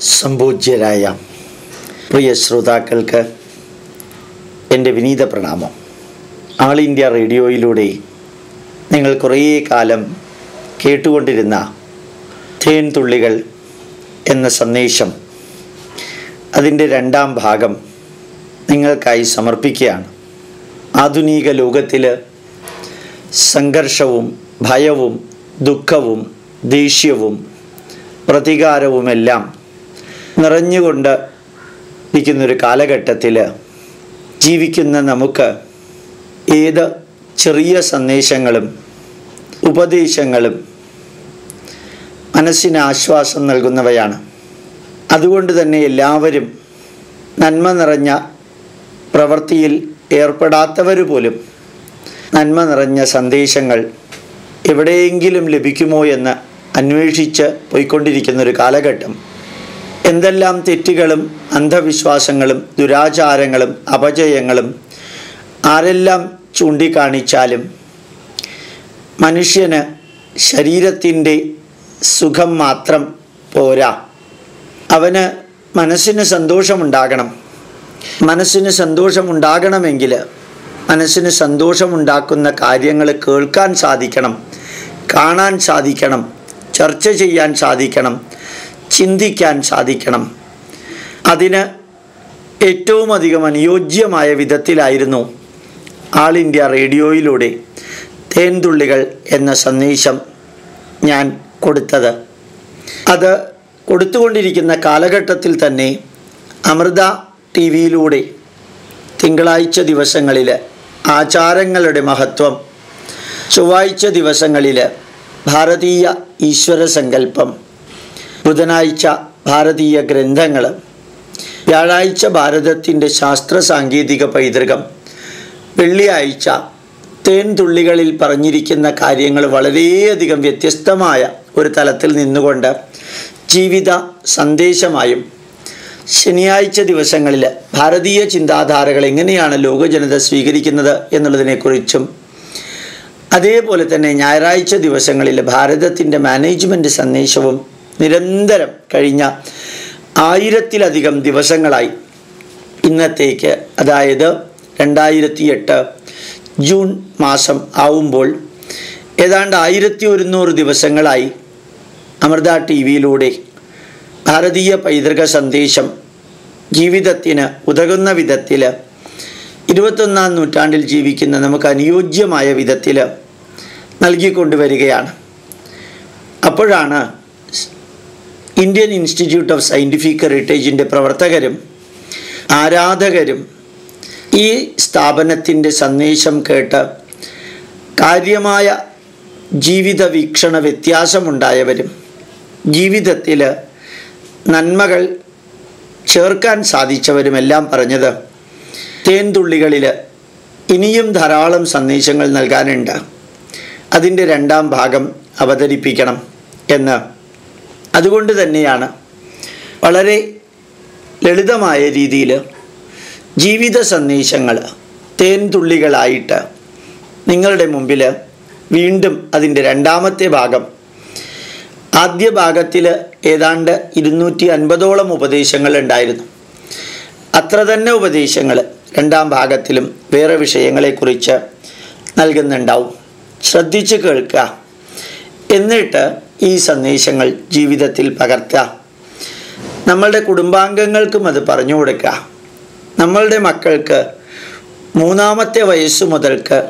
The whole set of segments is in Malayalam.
സംപൂജ്യരായ പ്രിയ ശ്രോതാക്കൾക്ക് എന്റെ വിനീത പ്രണാമം. ആൾ ഇന്ത്യ റേഡിയോയിലൂടെ നിങ്ങൾ കുറേ കാലം കേട്ടുകൊണ്ടിരുന്ന തേൻ തുള്ളികൾ എന്ന സന്ദേശം അതിന്റെ രണ്ടാം ഭാഗം നിങ്ങൾക്കായി സമർപ്പിക്കുകയാണ്. ആധുനിക ലോകത്തിൽ സംഘർഷവും ഭയവും ദുഃഖവും ദേഷ്യവും പ്രതികാരവുമെല്ലാം നിറഞ്ഞുകൊണ്ട് ഇരിക്കുന്നൊരു കാലഘട്ടത്തിൽ ജീവിക്കുന്ന നമുക്ക് ഏത് ചെറിയ സന്ദേശങ്ങളും ഉപദേശങ്ങളും മനസ്സിന് ആശ്വാസം നൽകുന്നവയാണ്. അതുകൊണ്ട് തന്നെ എല്ലാവരും നന്മ നിറഞ്ഞ പ്രവൃത്തിയിൽ ഏർപ്പെടാത്തവർ പോലും നന്മ നിറഞ്ഞ സന്ദേശങ്ങൾ എവിടെയെങ്കിലും ലഭിക്കുമോ എന്ന് അന്വേഷിച്ച് പോയിക്കൊണ്ടിരിക്കുന്ന ഒരു കാലഘട്ടം എന്തെല്ലാം തെറ്റുകളും അന്ധവിശ്വാസങ്ങളും ദുരാചാരങ്ങളും അപജയങ്ങളും ആരെല്ലാം ചൂണ്ടിക്കാണിച്ചാലും മനുഷ്യന് ശരീരത്തിന്റെ സുഖം മാത്രം പോരാ. അവന് മനസ്സിന് സന്തോഷമുണ്ടാകണം. മനസ്സിന് സന്തോഷമുണ്ടാകണമെങ്കിൽ മനസ്സിന് സന്തോഷമുണ്ടാക്കുന്ന കാര്യങ്ങൾ കേൾക്കാൻ സാധിക്കണം കാണാൻ സാധിക്കണം ചർച്ച ചെയ്യാൻ സാധിക്കണം ചിന്തിക്കാൻ സാധിക്കണം. അതിന് ഏറ്റവും അധികം അനുയോജ്യമായ വിധത്തിലായിരുന്നു ആൾ ഇന്ത്യ റേഡിയോയിലൂടെ തേൻതുള്ളികൾ എന്ന സന്ദേശം ഞാൻ കൊടുത്തത്. അത് കൊടുത്തുകൊണ്ടിരിക്കുന്ന കാലഘട്ടത്തിൽ തന്നെ അമൃത ടി വിയിലൂടെ തിങ്കളാഴ്ച ദിവസങ്ങളിൽ ആചാരങ്ങളുടെ മഹത്വം ചൊവ്വാഴ്ച ദിവസങ്ങളിൽ ഭാരതീയ ഈശ്വര സങ്കല്പം ബുധനാഴ്ച ഭാരതീയ ഗ്രന്ഥങ്ങൾ വ്യാഴാഴ്ച ഭാരതത്തിന്റെ ശാസ്ത്ര സാങ്കേതിക പൈതൃകം വെള്ളിയാഴ്ച തേൻതുള്ളികളിൽ പറഞ്ഞിരിക്കുന്ന കാര്യങ്ങൾ വളരെയധികം വ്യത്യസ്തമായ ഒരു തലത്തിൽ നിന്നുകൊണ്ട് ജീവിത സന്ദേശമായും ശനിയാഴ്ച ദിവസങ്ങളിൽ ഭാരതീയ ചിന്താധാരകൾ എങ്ങനെയാണ് ലോകജനത സ്വീകരിക്കുന്നത് എന്നുള്ളതിനെക്കുറിച്ചും അതേപോലെ തന്നെ ഞായറാഴ്ച ദിവസങ്ങളിൽ ഭാരതത്തിന്റെ മാനേജ്മെന്റ് സന്ദേശവും നിരന്തരം കഴിഞ്ഞ ആയിരത്തിലധികം ദിവസങ്ങളായി ഇന്നത്തേക്ക് അതായത് രണ്ടായിരത്തി എട്ട് ജൂൺ മാസം ആവുമ്പോൾ ഏതാണ്ട് ആയിരത്തി ഒരുന്നൂറ് ദിവസങ്ങളായി അമൃത ടി വിയിലൂടെ ഭാരതീയ പൈതൃക സന്ദേശം ജീവിതത്തിന് ഉതകുന്ന വിധത്തിൽ ഇരുപത്തൊന്നാം നൂറ്റാണ്ടിൽ ജീവിക്കുന്ന നമുക്ക് അനുയോജ്യമായ വിധത്തിൽ നൽകിക്കൊണ്ടുവരികയാണ്. അപ്പോഴാണ് ഇന്ത്യൻ ഇൻസ്റ്റിറ്റ്യൂട്ട് ഓഫ് സയന്റിഫിക് ഹെറിറ്റേജിന്റെ പ്രവർത്തകരും ആരാധകരും ഈ സ്ഥാപനത്തിന്റെ സന്ദേശം കേട്ട് കാര്യമായ ജീവിത വീക്ഷണ വ്യത്യാസമുണ്ടായവരും ജീവിതത്തിൽ നന്മകൾ ചേർക്കാൻ സാധിച്ചവരുമെല്ലാം പറഞ്ഞത് തേൻതുള്ളികളിൽ ഇനിയും ധാരാളം സന്ദേശങ്ങൾ നൽകാനുണ്ട്. അതിന്റെ രണ്ടാം ഭാഗം അവതരിപ്പിക്കണം എന്ന് അതുകൊണ്ട് തന്നെയാണ് വളരെ ലളിതമായ രീതിയിൽ ജീവിത സന്ദേശങ്ങൾ തേൻതുള്ളികളായിട്ട് നിങ്ങളുടെ മുമ്പിൽ വീണ്ടും അതിന്റെ രണ്ടാമത്തെ ഭാഗം ആദ്യ ഭാഗത്തിൽ ഏതാണ്ട് ഇരുന്നൂറ്റി അൻപതോളം ഉപദേശങ്ങൾ ഉണ്ടായിരുന്നു. അത്ര തന്നെ ഉപദേശങ്ങൾ രണ്ടാം ഭാഗത്തിലും വേറെ വിഷയങ്ങളെക്കുറിച്ച് നൽകുന്നുണ്ടാവും. ശ്രദ്ധിച്ച് കേൾക്കുക. എന്നിട്ട് ഈ സന്ദേശങ്ങൾ ജീവിതത്തിൽ പകർത്തുക. നമ്മളുടെ കുടുംബാംഗങ്ങൾക്കും അത് പറഞ്ഞു കൊടുക്കുക. നമ്മളുടെ മക്കൾക്ക് മൂന്നാമത്തെ വയസ്സു മുതൽക്ക്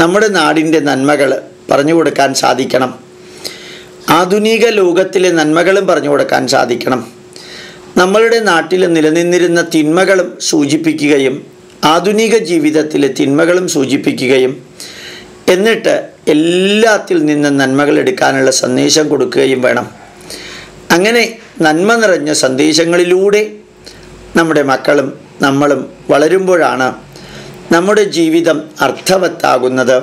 നമ്മുടെ നാടിന്റെ നന്മകൾ പറഞ്ഞു കൊടുക്കാൻ സാധിക്കണം. ആധുനിക ലോകത്തിലെ നന്മകളും പറഞ്ഞു കൊടുക്കാൻ സാധിക്കണം. നമ്മളുടെ നാട്ടിൽ നിലനിന്നിരുന്ന തിന്മകളും സൂചിപ്പിക്കുകയും ആധുനിക ജീവിതത്തിലെ തിന്മകളും സൂചിപ്പിക്കുകയും എന്നിട്ട് എല്ലാത്തിൽ നിന്ന് നന്മകൾ എടുക്കാനുള്ള സന്ദേശം കൊടുക്കുകയും വേണം. അങ്ങനെ നന്മ നിറഞ്ഞ സന്ദേശങ്ങളിലൂടെ നമ്മുടെ മക്കളും നമ്മളും വളരുമ്പോഴാണ് നമ്മുടെ ജീവിതം അർത്ഥവത്താകുന്നത്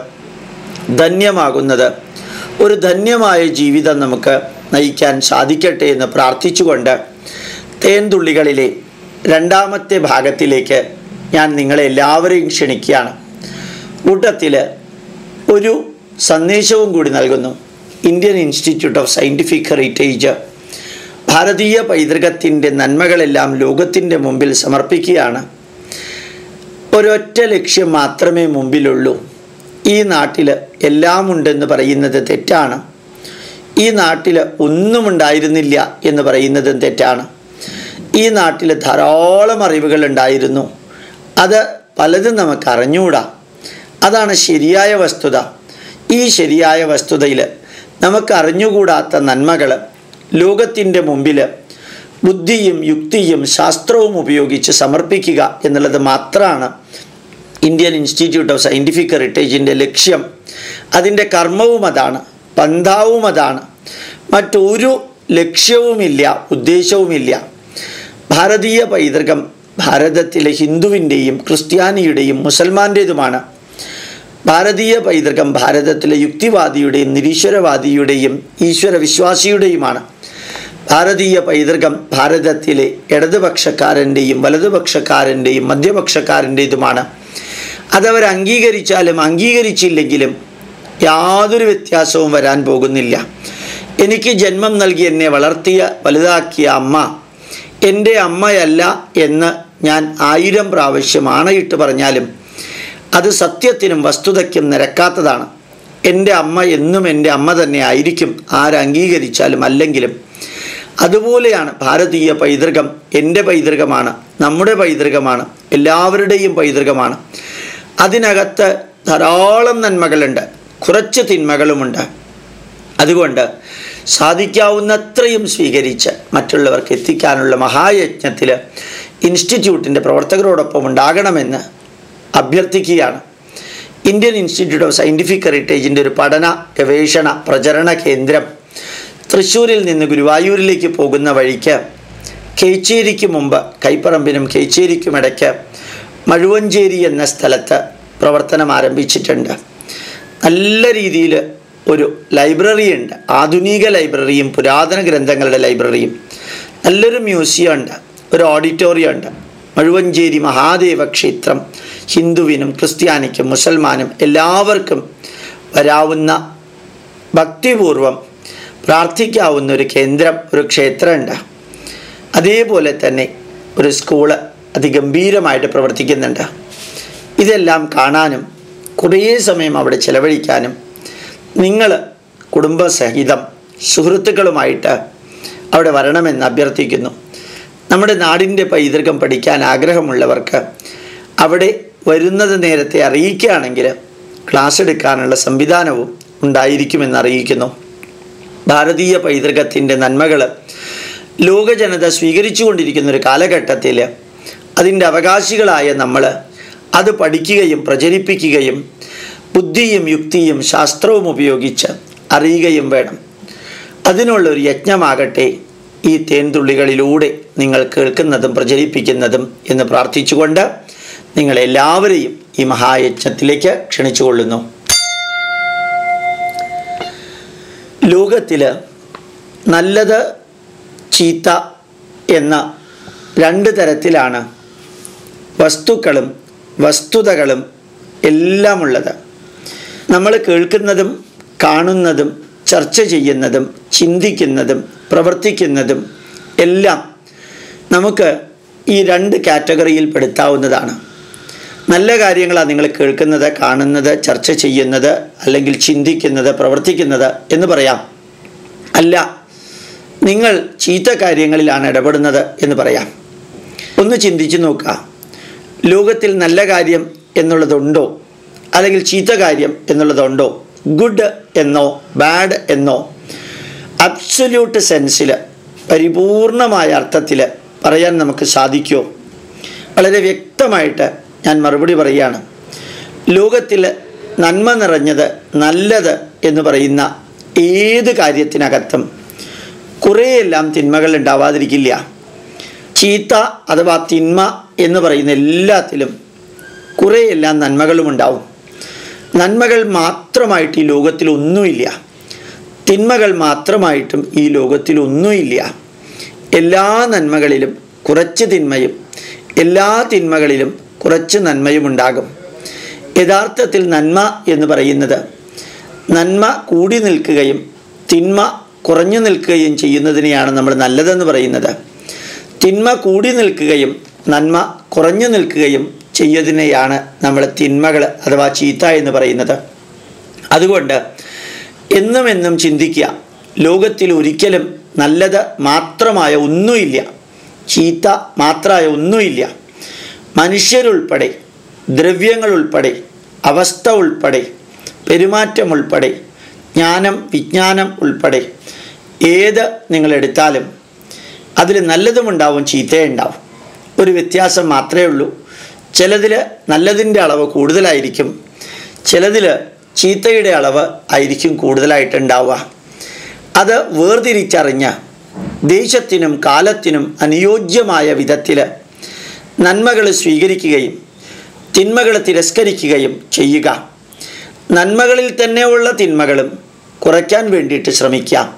ധന്യമാകുന്നത്. ഒരു ധന്യമായ ജീവിതം നമുക്ക് നയിക്കാൻ സാധിക്കട്ടെ എന്ന് പ്രാർത്ഥിച്ചുകൊണ്ട് തേൻതുള്ളികളിലെ രണ്ടാമത്തെ ഭാഗത്തിലേക്ക് ഞാൻ നിങ്ങളെ എല്ലാവരെയും ക്ഷണിക്കുകയാണ്. കൂട്ടത്തിൽ ഒരു സന്ദേശവും കൂടി നൽകുന്നു. Indian institute of scientific heritage ഭാരതീയ പൈതൃകത്തിന്റെ നന്മകളെല്ലാം ലോകത്തിന്റെ മുമ്പിൽ സമർപ്പിക്കുകയാണ്. ഒരൊറ്റ ലക്ഷ്യം മാത്രമേ മുമ്പിലുള്ളൂ. ഈ നാട്ടിൽ എല്ലാം ഉണ്ടെന്ന് പറയുന്നത് തെറ്റാണ്. ഈ നാട്ടിൽ ഒന്നും ഉണ്ടായിരുന്നില്ല എന്ന് പറയുന്നതും തെറ്റാണ്. ഈ നാട്ടിൽ ധാരാളം അറിവുകൾ ഉണ്ടായിരുന്നു. അത് പലതും നമുക്ക് അറിഞ്ഞുകൂടാ. അതാണ് ശരിയായ വസ്തുത. ഈ ശരിയായ വസ്തുതയിൽ നമുക്ക് അറിഞ്ഞുകൂടാത്ത നന്മകൾ ലോകത്തിന്റെ മുമ്പിൽ ബുദ്ധിയും യുക്തിയും ശാസ്ത്രവും ഉപയോഗിച്ച് സമർപ്പിക്കുക എന്നുള്ളത് മാത്രമാണ് ഇന്ത്യൻ ഇൻസ്റ്റിറ്റ്യൂട്ട് ഓഫ് സയന്റിഫിക് ഹെറിറ്റേജിന്റെ ലക്ഷ്യം. അതിന്റെ കർമ്മവും അതാണ് പന്ഥാവും അതാണ്. മറ്റൊരു ലക്ഷ്യവുമില്ല ഉദ്ദേശവുമില്ല. ഭാരതീയ പൈതൃകം ഭാരതത്തിലെ ഹിന്ദുവിന്റെയും ക്രിസ്ത്യാനിയുടെയും മുസൽമാന്റേതുമാണ് ഭാരതീയ പൈതൃകം ഭാരതത്തിലെ യുക്തിവാദിയുടെയും നിരീശ്വരവാദിയുടെയും ഈശ്വര വിശ്വാസിയുടെയുമാണ് ഭാരതീയ പൈതൃകം ഭാരതത്തിലെ ഇടതുപക്ഷക്കാരന്റെയും വലതുപക്ഷക്കാരന്റെയും മധ്യപക്ഷക്കാരന്റേതുമാണ് അതവർ അംഗീകരിച്ചാലും അംഗീകരിച്ചില്ലെങ്കിലും യാതൊരു വ്യത്യാസവും വരാൻ പോകുന്നില്ല. എനിക്ക് ജന്മം നൽകി എന്നെ വളർത്തിയ വലുതാക്കിയ അമ്മ എന്റെ അമ്മയല്ല എന്ന് ഞാൻ ആയിരം പ്രാവശ്യം ആണയിട്ട് പറഞ്ഞാലും അത് സത്യത്തിനും വസ്തുതയ്ക്കും നിരക്കാത്തതാണ്. എന്റെ അമ്മ എന്നും എന്റെ അമ്മ തന്നെ ആയിരിക്കും. ആരംഗീകരിച്ചാലും അല്ലെങ്കിലും. അതുപോലെയാണ് ഭാരതീയ പൈതൃകം. എന്റെ പൈതൃകമാണ് നമ്മുടെ പൈതൃകമാണ് എല്ലാവരുടെയും പൈതൃകമാണ്. അതിനകത്ത് ധാരാളം നന്മകളുണ്ട് കുറച്ച് തിന്മകളുമുണ്ട്. അതുകൊണ്ട് സാധിക്കാവുന്നത്രയും സ്വീകരിച്ച് മറ്റുള്ളവർക്ക് എത്തിക്കാനുള്ള മഹായജ്ഞത്തിൽ ഇൻസ്റ്റിറ്റ്യൂട്ടിന്റെ പ്രവർത്തകരോടൊപ്പം ഉണ്ടാകണമെന്ന് അഭ്യർത്ഥിക്കുകയാണ്. ഇന്ത്യൻ ഇൻസ്റ്റിറ്റ്യൂട്ട് ഓഫ് സയന്റിഫിക് ഹെറിറ്റേജിന്റെ ഒരു പഠന ഗവേഷണ പ്രചരണ കേന്ദ്രം തൃശ്ശൂരിൽ നിന്ന് ഗുരുവായൂരിലേക്ക് പോകുന്ന വഴിക്ക് കേച്ചേരിക്ക് മുമ്പ് കൈപ്പറമ്പിനും കേച്ചേരിക്കും ഇടയ്ക്ക് മഴുവഞ്ചേരി എന്ന സ്ഥലത്ത് പ്രവർത്തനം ആരംഭിച്ചിട്ടുണ്ട്. നല്ല രീതിയിൽ ഒരു ലൈബ്രറി ഉണ്ട്. ആധുനിക ലൈബ്രറിയും പുരാതന ഗ്രന്ഥങ്ങളുടെ ലൈബ്രറിയും. നല്ലൊരു മ്യൂസിയം ഉണ്ട്. ഒരു ഓഡിറ്റോറിയം ഉണ്ട്. മഴുവഞ്ചേരി മഹാദേവ ക്ഷേത്രം ഹിന്ദുവിനും ക്രിസ്ത്യാനിക്കും മുസൽമാനും എല്ലാവർക്കും വരാവുന്ന ഭക്തിപൂർവം പ്രാർത്ഥിക്കാവുന്ന ഒരു കേന്ദ്രം ഒരു ക്ഷേത്രമുണ്ട്. അതേപോലെ തന്നെ ഒരു സ്കൂൾ അതിഗംഭീരമായിട്ട് പ്രവർത്തിക്കുന്നുണ്ട്. ഇതെല്ലാം കാണാനും കുറേ സമയം അവിടെ ചിലവഴിക്കാനും നിങ്ങൾ കുടുംബസഹിതം സുഹൃത്തുക്കളുമായിട്ട് അവിടെ വരണമെന്ന് അഭ്യർത്ഥിക്കുന്നു. നമ്മുടെ നാടിന്റെ പൈതൃകം പഠിക്കാൻ ആഗ്രഹമുള്ളവർക്ക് അവിടെ വരുന്നത് നേരത്തെ അറിയിക്കുകയാണെങ്കിൽ ക്ലാസ് എടുക്കാനുള്ള സംവിധാനവും ഉണ്ടായിരിക്കുമെന്ന് അറിയിക്കുന്നു. ഭാരതീയ പൈതൃകത്തിന്റെ നന്മകൾ ലോക ജനത സ്വീകരിച്ചു കൊണ്ടിരിക്കുന്ന ഒരു കാലഘട്ടത്തിൽ അതിന്റെ അവകാശികളായ നമ്മൾ അത് പഠിക്കുകയും പ്രചരിപ്പിക്കുകയും ബുദ്ധിയും യുക്തിയും ശാസ്ത്രവും ഉപയോഗിച്ച് അറിയുകയും വേണം. അതിനുള്ളൊരു യജ്ഞമാകട്ടെ ഈ തേൻതുള്ളികളിലൂടെ നിങ്ങൾ കേൾക്കുന്നതും പ്രചരിപ്പിക്കുന്നതും എന്ന് പ്രാർത്ഥിച്ചുകൊണ്ട് നിങ്ങളെല്ലാവരെയും ഈ മഹായജ്ഞത്തിലേക്ക് ക്ഷണിച്ചുകൊള്ളുന്നു. ലോകത്തിൽ നല്ലത് ചീത്ത എന്ന രണ്ട് തരത്തിലാണ് വസ്തുക്കളും വസ്തുതകളും എല്ലാമുള്ളത്. നമ്മൾ കേൾക്കുന്നതും കാണുന്നതും ചർച്ച ചെയ്യുന്നതും ചിന്തിക്കുന്നതും പ്രവർത്തിക്കുന്നതും എല്ലാം നമുക്ക് ഈ രണ്ട് കാറ്റഗറിയിൽ പെടുത്താവുന്നതാണ്. നല്ല കാര്യങ്ങളാണ് നിങ്ങൾ കേൾക്കുന്നത് കാണുന്നത് ചർച്ച ചെയ്യുന്നത് അല്ലെങ്കിൽ ചിന്തിക്കുന്നത് പ്രവർത്തിക്കുന്നത് എന്ന് പറയാം. അല്ല നിങ്ങൾ ചീത്ത കാര്യങ്ങളിലാണ് ഇടപെടുന്നത് എന്ന് പറയാം. ഒന്ന് ചിന്തിച്ചു നോക്കുക. ലോകത്തിൽ നല്ല കാര്യം എന്നുള്ളതുണ്ടോ? അല്ലെങ്കിൽ ചീത്ത കാര്യം എന്നുള്ളതുണ്ടോ? ഗുഡ് എന്നോ ബാഡ് എന്നോ അബ്സൊല്യൂട്ട് സെൻസിൽ പരിപൂർണമായ അർത്ഥത്തിൽ പറയാൻ നമുക്ക് സാധിക്കുമോ വളരെ വ്യക്തമായിട്ട് ഞാൻ മറുപടി പറയുകയാണ്. ലോകത്തിൽ നന്മ നിറഞ്ഞത് നല്ലത് എന്ന് പറയുന്ന ഏത് കാര്യത്തിനകത്തും കുറേയെല്ലാം തിന്മകൾ ഉണ്ടാവാതിരിക്കില്ല. ചീത്ത അഥവാ തിന്മ എന്ന് പറയുന്ന എല്ലാത്തിലും കുറേയെല്ലാം നന്മകളും ഉണ്ടാവും നന്മകൾ മാത്രമായിട്ട് ഈ ലോകത്തിൽ ഒന്നുമില്ല. തിന്മകൾ മാത്രമായിട്ടും ഈ ലോകത്തിൽ ഒന്നുമില്ല. എല്ലാ നന്മകളിലും കുറച്ച് തിന്മയും എല്ലാ തിന്മകളിലും കുറച്ച് നന്മയും ഉണ്ടാകും. യഥാർത്ഥത്തിൽ നന്മ എന്ന് പറയുന്നത് നന്മ കൂടി നിൽക്കുകയും തിന്മ കുറഞ്ഞു നിൽക്കുകയും ചെയ്യുന്നതിനെയാണ് നമ്മൾ നല്ലതെന്ന് പറയുന്നത്. തിന്മ കൂടി നിൽക്കുകയും നന്മ കുറഞ്ഞു നിൽക്കുകയും ചെയ്യുന്നതിനെയാണ് നമ്മൾ തിന്മകൾ അഥവാ ചീത്ത എന്ന് പറയുന്നത്. അതുകൊണ്ട് എന്നും എന്നും ചിന്തിക്കുക. ലോകത്തിൽ ഒരിക്കലും നല്ലത് മാത്രമായ ഒന്നുമില്ല. ചീത്ത മാത്രമായ ഒന്നുമില്ല. മനുഷ്യരുൾപ്പെടെ ദ്രവ്യങ്ങൾ ഉൾപ്പെടെ അവസ്ഥ ഉൾപ്പെടെ പെരുമാറ്റം ഉൾപ്പെടെ ജ്ഞാനം വിജ്ഞാനം ഉൾപ്പെടെ ഏത് നിങ്ങളെടുത്താലും അതിൽ നല്ലതുമുണ്ടാവും ചീത്തയുണ്ടാവും ഒരു വ്യത്യാസം മാത്രമേ ഉള്ളൂ. ചിലതിൽ നല്ലതിന്റെ അളവ് കൂടുതലായിരിക്കും ചിലതിൽ ചീത്തയുടെ അളവ് ആയിരിക്കും കൂടുതലായിട്ടുണ്ടാവുക. അത് വേർതിരിച്ചറിഞ്ഞ് ദേശത്തിനും കാലത്തിനും അനുയോജ്യമായ വിധത്തിൽ നന്മകൾ സ്വീകരിക്കുകയും തിന്മകൾ തിരസ്കരിക്കുകയും ചെയ്യുക. നന്മകളിൽ തന്നെയുള്ള തിന്മകളും കുറയ്ക്കാൻ വേണ്ടിയിട്ട് ശ്രമിക്കുക.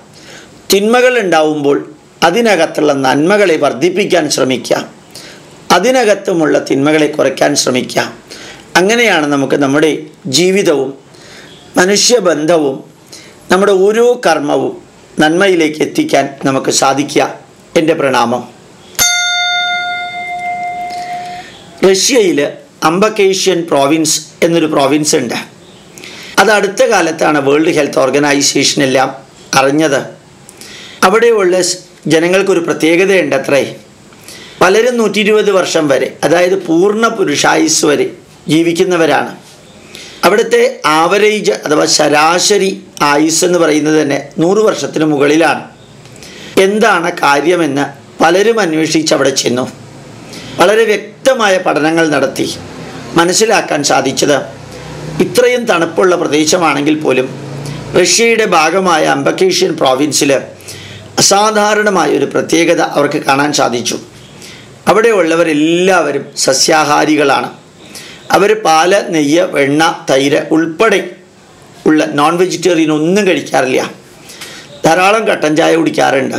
തിന്മകൾ ഉണ്ടാവുമ്പോൾ അതിനകത്തുള്ള നന്മകളെ വർദ്ധിപ്പിക്കാൻ ശ്രമിക്കാം അതിനകത്തുമുള്ള തിന്മകളെ കുറയ്ക്കാൻ ശ്രമിക്കാം. അങ്ങനെയാണ് നമുക്ക് നമ്മുടെ ജീവിതവും മനുഷ്യബന്ധവും നമ്മുടെ ഓരോ കർമ്മവും നന്മയിലേക്ക് എത്തിക്കാൻ നമുക്ക് സാധിക്കുക. എന്റെ പ്രണാമം. റഷ്യയിൽ അംബക്കേഷ്യൻ പ്രോവിൻസ് എന്നൊരു പ്രോവിൻസ് ഉണ്ട്. അത് അടുത്ത കാലത്താണ് വേൾഡ് ഹെൽത്ത് ഓർഗനൈസേഷൻ എല്ലാം അറിഞ്ഞത്. അവിടെയുള്ള ജനങ്ങൾക്കൊരു പ്രത്യേകതയുണ്ട് അത്രേ. പലരും നൂറ്റി ഇരുപത് വർഷം വരെ അതായത് പൂർണ പുരുഷായുസ് വരെ ജീവിക്കുന്നവരാണ്. അവിടുത്തെ ആവറേജ് അഥവാ ശരാശരി ആയുസ് എന്ന് പറയുന്നത് തന്നെ നൂറ് വർഷത്തിന് മുകളിലാണ്. എന്താണ് കാര്യമെന്ന് പലരും അന്വേഷിച്ച് അവിടെ ചെന്നു. വളരെ വ്യക്തമായ പഠനങ്ങൾ നടത്തി. മനസ്സിലാക്കാൻ സാധിച്ചത് ഇത്രയും തണുപ്പുള്ള പ്രദേശമാണെങ്കിൽ പോലും റഷ്യയുടെ ഭാഗമായ അംബക്കേഷ്യൻ പ്രോവിൻസിൽ അസാധാരണമായ ഒരു പ്രത്യേകത അവർക്ക് കാണാൻ സാധിച്ചു. അവിടെയുള്ളവരെല്ലാവരും സസ്യാഹാരികളാണ്. അവർ പാൽ നെയ്യ് വെണ്ണ തൈര് ഉൾപ്പെടെ ഉള്ള നോൺ വെജിറ്റേറിയൻ ഒന്നും കഴിക്കാറില്ല. ധാരാളം കട്ടൻ ചായ കുടിക്കാറുണ്ട്.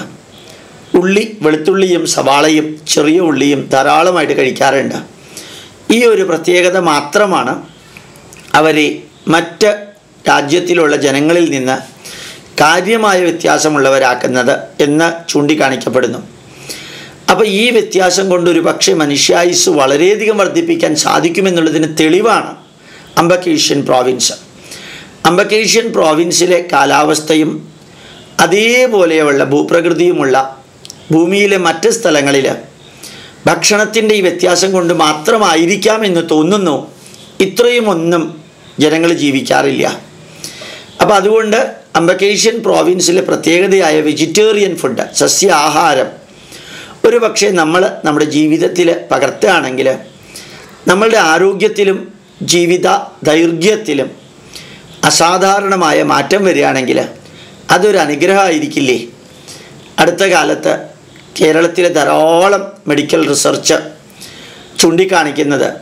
ഉള്ളി വെളുത്തുള്ളിയും സവാളയും ചെറിയ ഉള്ളിയും ധാരാളമായിട്ട് കഴിക്കാറുണ്ട്. ഈ ഒരു പ്രത്യേകത മാത്രമാണ് അവരെ മറ്റ് രാജ്യത്തിലുള്ള ജനങ്ങളിൽ നിന്ന് കാര്യമായ വ്യത്യാസമുള്ളവരാക്കുന്നത് എന്ന് ചൂണ്ടിക്കാണിക്കപ്പെടുന്നു. അപ്പോൾ ഈ വ്യത്യാസം കൊണ്ട് ഒരു പക്ഷേ മനുഷ്യായുസ് വളരെയധികം വർദ്ധിപ്പിക്കാൻ സാധിക്കുമെന്നുള്ളതിന് തെളിവാണ് അംബക്കേഷ്യൻ പ്രോവിൻസ് അംബക്കേഷ്യൻ പ്രോവിൻസിലെ കാലാവസ്ഥയും അതേപോലെയുള്ള ഭൂപ്രകൃതിയുമുള്ള ഭൂമിയിലെ മറ്റ് സ്ഥലങ്ങളിൽ ഭക്ഷണത്തിന്റെ ഈ വ്യത്യാസം കൊണ്ട് മാത്രമായിരിക്കാം എന്ന് തോന്നുന്നു. ഇത്രയും ഒന്നും ജനങ്ങൾ ജീവിക്കാറില്ല. അപ്പോൾ അതുകൊണ്ട് അംബക്കേഷ്യൻ പ്രോവിൻസിലെ പ്രത്യേകതയായ വെജിറ്റേറിയൻ ഫുഡ് സസ്യാഹാരം ഒരു പക്ഷേ നമ്മൾ നമ്മുടെ ജീവിതത്തിൽ പകർത്തുകയാണെങ്കിൽ നമ്മളുടെ ആരോഗ്യത്തിലും ജീവിത ദൈർഘ്യത്തിലും അസാധാരണമായ മാറ്റം വരികയാണെങ്കിൽ അതൊരു അനുഗ്രഹമായിരിക്കില്ലേ? അടുത്ത കാലത്ത് കേരളത്തിലെ ധാരാളം മെഡിക്കൽ റിസർച്ച് ചൂണ്ടിക്കാണിക്കുന്നത്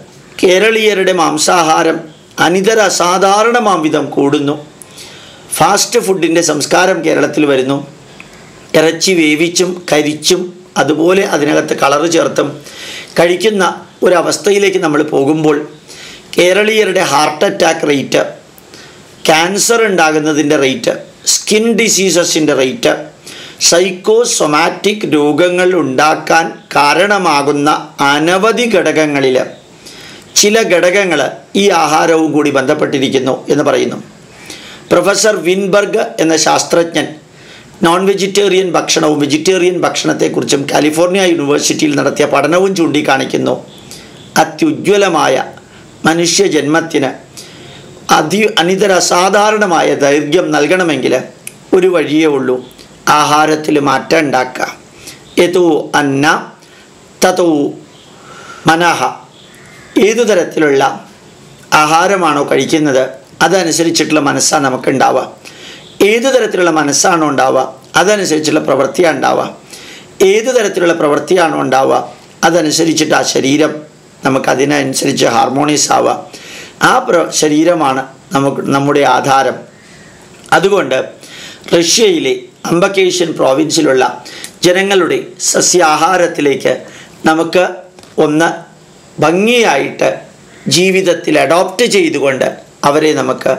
കേരളീയരുടെ മാംസാഹാരം അനിതര അസാധാരണമാം വിധം കൂടുന്നു. ഫാസ്റ്റ് ഫുഡിന്റെ സംസ്കാരം കേരളത്തിൽ വരുന്നു. ഇറച്ചി വേവിച്ചും കരിച്ചും അതുപോലെ അതിനകത്ത് കളറ് ചേർത്തും കഴിക്കുന്ന ഒരവസ്ഥയിലേക്ക് നമ്മൾ പോകുമ്പോൾ കേരളീയരുടെ ഹാർട്ട് അറ്റാക്ക് റേറ്റ് ക്യാൻസർ ഉണ്ടാകുന്നതിന്റെ റേറ്റ് സ്കിൻ ഡിസീസസിന്റെ റേറ്റ് സൈക്കോസൊമാറ്റിക് രോഗങ്ങൾ ഉണ്ടാക്കാൻ കാരണമാകുന്ന അനവധി ഘടകങ്ങളിൽ ചില ഘടകങ്ങൾ ഈ ആഹാരവും കൂടി ബന്ധപ്പെട്ടിരിക്കുന്നു എന്ന് പറയുന്നു. പ്രൊഫസർ വിൻബർഗ് എന്ന ശാസ്ത്രജ്ഞൻ നോൺ വെജിറ്റേറിയൻ ഭക്ഷണവും വെജിറ്റേറിയൻ ഭക്ഷണത്തെക്കുറിച്ചും കാലിഫോർണിയ യൂണിവേഴ്സിറ്റിയിൽ നടത്തിയ പഠനവും ചൂണ്ടിക്കാണിക്കുന്നു. അത്യുജ്വലമായ മനുഷ്യജന്മത്തിന് അതി അനിതര അസാധാരണമായ ദൈർഘ്യം നൽകണമെങ്കിൽ ഒരു വഴിയേ ഉള്ളൂ. ആഹാരത്തിൽ മാറ്റം ഉണ്ടാക്കുക. യഥോ അന്ന തതോ മനഹ ഏതു തരത്തിലുള്ള ആഹാരമാണോ കഴിക്കുന്നത് അതനുസരിച്ചിട്ടുള്ള മനസ്സാണ് നമുക്ക് ഉണ്ടാവുക ഏതു തരത്തിലുള്ള മനസ്സാണോ ഉണ്ടാവുക അതനുസരിച്ചുള്ള പ്രവൃത്തിയാണ് ഉണ്ടാവുക. ഏതു തരത്തിലുള്ള പ്രവൃത്തിയാണോ ഉണ്ടാവുക അതനുസരിച്ചിട്ട് ആ ശരീരം നമുക്ക് അതിനനുസരിച്ച് ഹാർമോണിയസ് ആവുക. ആ പ്ര ശരീരമാണ് നമുക്ക് നമ്മുടെ ആധാരം. അതുകൊണ്ട് റഷ്യയിലെ അംബക്കേഷ്യൻ പ്രോവിൻസിലുള്ള ജനങ്ങളുടെ സസ്യാഹാരത്തിലേക്ക് നമുക്ക് ഒന്ന് ഭംഗിയായിട്ട് ജീവിതത്തിൽ അഡോപ്റ്റ് ചെയ്തുകൊണ്ട് അവരെ നമുക്ക്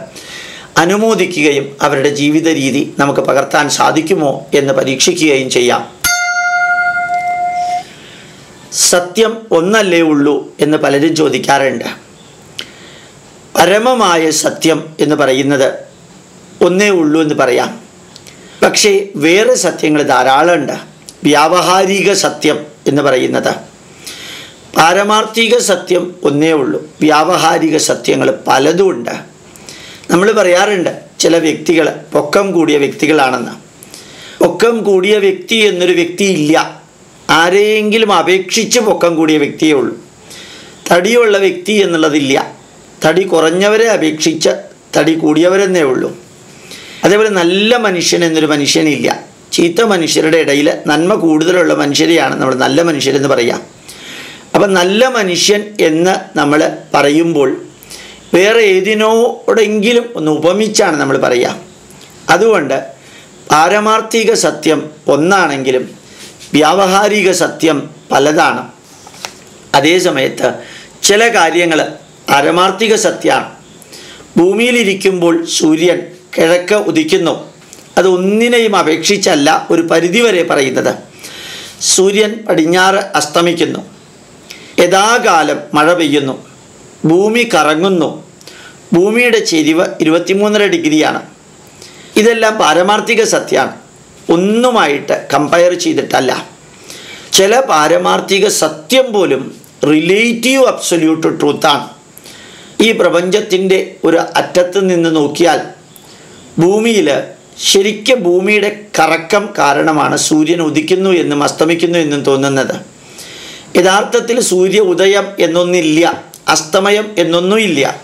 അനുമോദിക്കുകയും അവരുടെ ജീവിത രീതി നമുക്ക് പകർത്താൻ സാധിക്കുമോ എന്ന് പരീക്ഷിക്കുകയും ചെയ്യാം. സത്യം ഒന്നല്ലേ ഉള്ളൂ എന്ന് പലരും ചോദിക്കാറുണ്ട്. പരമമായ സത്യം എന്ന് പറയുന്നത് ഒന്നേ ഉള്ളൂ എന്ന് പറയാം. പക്ഷേ വേറെ സത്യങ്ങൾ ധാരാളമുണ്ട്. വ്യാവഹാരിക സത്യം എന്ന് പറയുന്നത്. പാരമാർത്ഥിക സത്യം ഒന്നേ ഉള്ളൂ. വ്യാവഹാരിക സത്യങ്ങൾ പലതും ഉണ്ട് നമ്മൾ പറയാറുണ്ട് ചില വ്യക്തികൾ പൊക്കം കൂടിയ വ്യക്തികളാണെന്ന്. പൊക്കം കൂടിയ വ്യക്തി എന്നൊരു വ്യക്തി ഇല്ല. ആരെയെങ്കിലും അപേക്ഷിച്ച് പൊക്കം കൂടിയ വ്യക്തിയേ ഉള്ളൂ. തടിയുള്ള വ്യക്തി എന്നുള്ളതില്ല. തടി കുറഞ്ഞവരെ അപേക്ഷിച്ച് തടി കൂടിയവരെന്നേ ഉള്ളൂ. അതേപോലെ നല്ല മനുഷ്യൻ എന്നൊരു മനുഷ്യനില്ല. ചീത്ത മനുഷ്യരുടെ ഇടയിൽ നന്മ കൂടുതലുള്ള മനുഷ്യരെയാണ് നമ്മൾ നല്ല മനുഷ്യരെന്ന് പറയുക അപ്പം നല്ല മനുഷ്യൻ എന്ന് നമ്മൾ പറയുമ്പോൾ വേറെ ഏതിനോടെങ്കിലും ഒന്ന് ഉപമിച്ചാണ് നമ്മൾ പറയുക. അതുകൊണ്ട് പാരമാർത്ഥിക സത്യം ഒന്നാണെങ്കിലും വ്യാവഹാരിക സത്യം പലതാണ്. അതേ സമയത്ത് ചില കാര്യങ്ങൾ പാരമാർത്ഥിക സത്യമാണ് ഭൂമിയിലിരിക്കുമ്പോൾ സൂര്യൻ കിഴക്ക് ഉദിക്കുന്നു. അത് ഒന്നിനെയും അപേക്ഷിച്ചല്ല ഒരു പരിധിവരെ പറയുന്നത്. സൂര്യൻ പടിഞ്ഞാറ് അസ്തമിക്കുന്നു. യഥാകാലം മഴ പെയ്യുന്നു. ഭൂമി കറങ്ങുന്നു. ഭൂമിയുടെ ചെരിവ് ഇരുപത്തിമൂന്നര ഡിഗ്രിയാണ്. ഇതെല്ലാം പാരമാർത്ഥിക സത്യമാണ്. ഒന്നുമായിട്ട് കമ്പയർ ചെയ്തിട്ടല്ല. ചില പാരമാർത്ഥിക സത്യം പോലും റിലേറ്റീവ് അബ്സൊല്യൂട്ട് ട്രൂത്താണ് ഈ പ്രപഞ്ചത്തിന്റെ ഒരു അറ്റത്ത് നിന്ന് നോക്കിയാൽ ഭൂമിയിൽ ശരിക്കും ഭൂമിയുടെ കറക്കം കാരണമാണ് സൂര്യൻ ഉദിക്കുന്നു എന്നും അസ്തമിക്കുന്നു എന്നും തോന്നുന്നത്. യഥാർത്ഥത്തിൽ സൂര്യ ഉദയം എന്നൊന്നില്ല. അസ്തമയം എന്നൊന്നുമില്ല.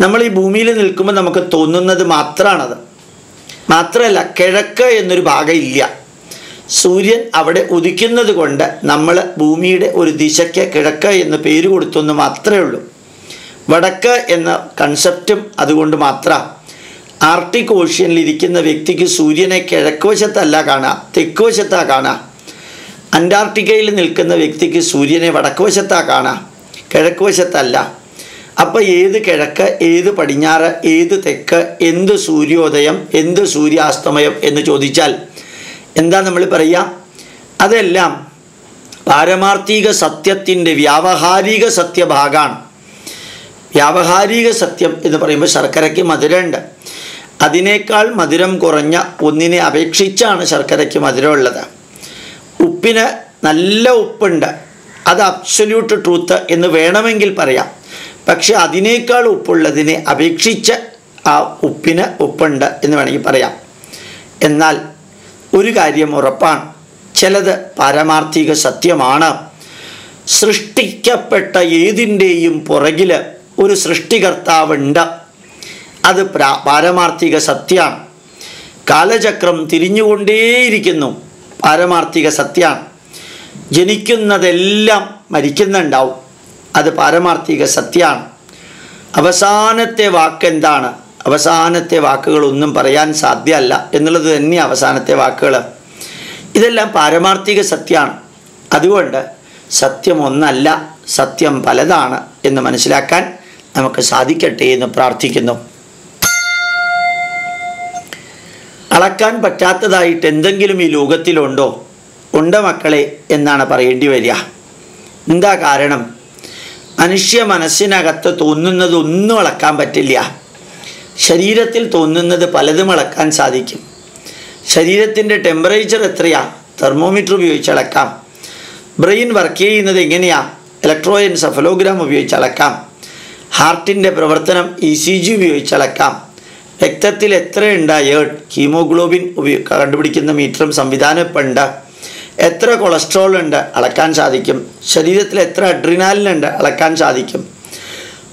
നമ്മൾ ഈ ഭൂമിയിൽ നിൽക്കുമ്പോൾ നമുക്ക് തോന്നുന്നത് മാത്രമാണത് മാത്രമല്ല കിഴക്ക് എന്നൊരു ഭാഗം ഇല്ല. സൂര്യൻ അവിടെ ഉദിക്കുന്നത് കൊണ്ട് നമ്മൾ ഭൂമിയുടെ ഒരു ദിശയ്ക്ക് കിഴക്ക് എന്ന് പേര് കൊടുത്തു എന്ന് മാത്രമേ ഉള്ളൂ. വടക്ക് എന്ന കൺസെപ്റ്റും അതുകൊണ്ട് മാത്രം. ആർട്ടിക് ഓഷ്യനിൽ ഇരിക്കുന്ന വ്യക്തിക്ക് സൂര്യനെ കിഴക്ക് വശത്തല്ല കാണാം തെക്ക് വശത്താ കാണാം അന്റാർട്ടിക്കയിൽ നിൽക്കുന്ന വ്യക്തിക്ക് സൂര്യനെ വടക്ക് വശത്താ കാണാം കിഴക്ക് വശത്തല്ല. അപ്പോൾ ഏത് കിഴക്ക് ഏത് പടിഞ്ഞാറ് ഏത് തെക്ക് എന്ത് സൂര്യോദയം എന്ത് സൂര്യാസ്തമയം എന്ന് ചോദിച്ചാൽ എന്താ നമ്മൾ പറയുക അതെല്ലാം പാരമാർത്ഥിക സത്യത്തിന്റെ വ്യാവഹാരിക സത്യഭാഗമാണ് വ്യാവഹാരിക സത്യം എന്ന് പറയുമ്പോൾ ശർക്കരയ്ക്ക് മധുരമുണ്ട്. അതിനേക്കാൾ മധുരം കുറഞ്ഞ ഒന്നിനെ അപേക്ഷിച്ചാണ് ശർക്കരയ്ക്ക് മധുരമുള്ളത്. ഉപ്പിന് നല്ല ഉപ്പുണ്ട്. അത് അബ്സൊല്യൂട്ട് ട്രൂത്ത് എന്ന് വേണമെങ്കിൽ പറയാം. പക്ഷെ അതിനേക്കാൾ ഉപ്പുള്ളതിനെ അപേക്ഷിച്ച് ആ ഉപ്പിന് ഉപ്പുണ്ട് എന്ന് വേണമെങ്കിൽ പറയാം. എന്നാൽ ഒരു കാര്യം ഉറപ്പാണ്. ചിലത് പാരമാർത്ഥിക സത്യമാണ്. സൃഷ്ടിക്കപ്പെട്ട ഏതിന്റെയും പുറകിൽ ഒരു സൃഷ്ടികർത്താവുണ്ട്. അത് പ്രാ- പാരമാർത്ഥിക സത്യമാണ് കാലചക്രം തിരിഞ്ഞുകൊണ്ടേയിരിക്കുന്നു. പാരമാർത്ഥിക സത്യമാണ് ജനിക്കുന്നതെല്ലാം മരിക്കുന്നുണ്ടാവും. അത് പാരമാർത്ഥിക സത്യമാണ്. അവസാനത്തെ വാക്ക് എന്താണ് അവസാനത്തെ വാക്കുകളൊന്നും പറയാൻ സാധ്യമല്ല എന്നുള്ളത് തന്നെ അവസാനത്തെ വാക്കുകൾ ഇതെല്ലാം പാരമാർത്ഥിക സത്യമാണ്. അതുകൊണ്ട് സത്യം ഒന്നല്ല സത്യം പലതാണ് എന്ന് മനസ്സിലാക്കാൻ നമുക്ക് സാധിക്കട്ടെ എന്ന് പ്രാർത്ഥിക്കുന്നു. അളക്കാൻ പറ്റാത്തതായിട്ട് എന്തെങ്കിലും ഈ ലോകത്തിലുണ്ടോ? ഉണ്ട് മക്കളെ എന്നാണ് പറയേണ്ടി വരിക. എന്താ കാരണം? മനുഷ്യ മനസ്സിനകത്ത് തോന്നുന്നതൊന്നും അളക്കാൻ പറ്റില്ല. ശരീരത്തിൽ തോന്നുന്നത് പലതും അളക്കാൻ സാധിക്കും. ശരീരത്തിന്റെ ടെമ്പറേച്ചർ എത്രയാ? തെർമോമീറ്റർ ഉപയോഗിച്ച് അളക്കാം. ബ്രെയിൻ വർക്ക് ചെയ്യുന്നത് എങ്ങനെയാണ് ഇലക്ട്രോ എൻസഫലോഗ്രാം ഉപയോഗിച്ച് അളക്കാം. ഹാർട്ടിന്റെ പ്രവർത്തനം ഇ സി ജി ഉപയോഗിച്ച് അളക്കാം. രക്തത്തിൽ എത്രയുണ്ട് ഹീമോഗ്ലോബിൻ ഉപയോഗ കണ്ടുപിടിക്കുന്ന മീറ്ററും സംവിധാനം ഇപ്പം എത്ര കൊളസ്ട്രോൾ ഉണ്ട് അളക്കാൻ സാധിക്കും? ശരീരത്തിൽ എത്ര അഡ്രിനാലിൻ ഉണ്ട് അളക്കാൻ സാധിക്കും?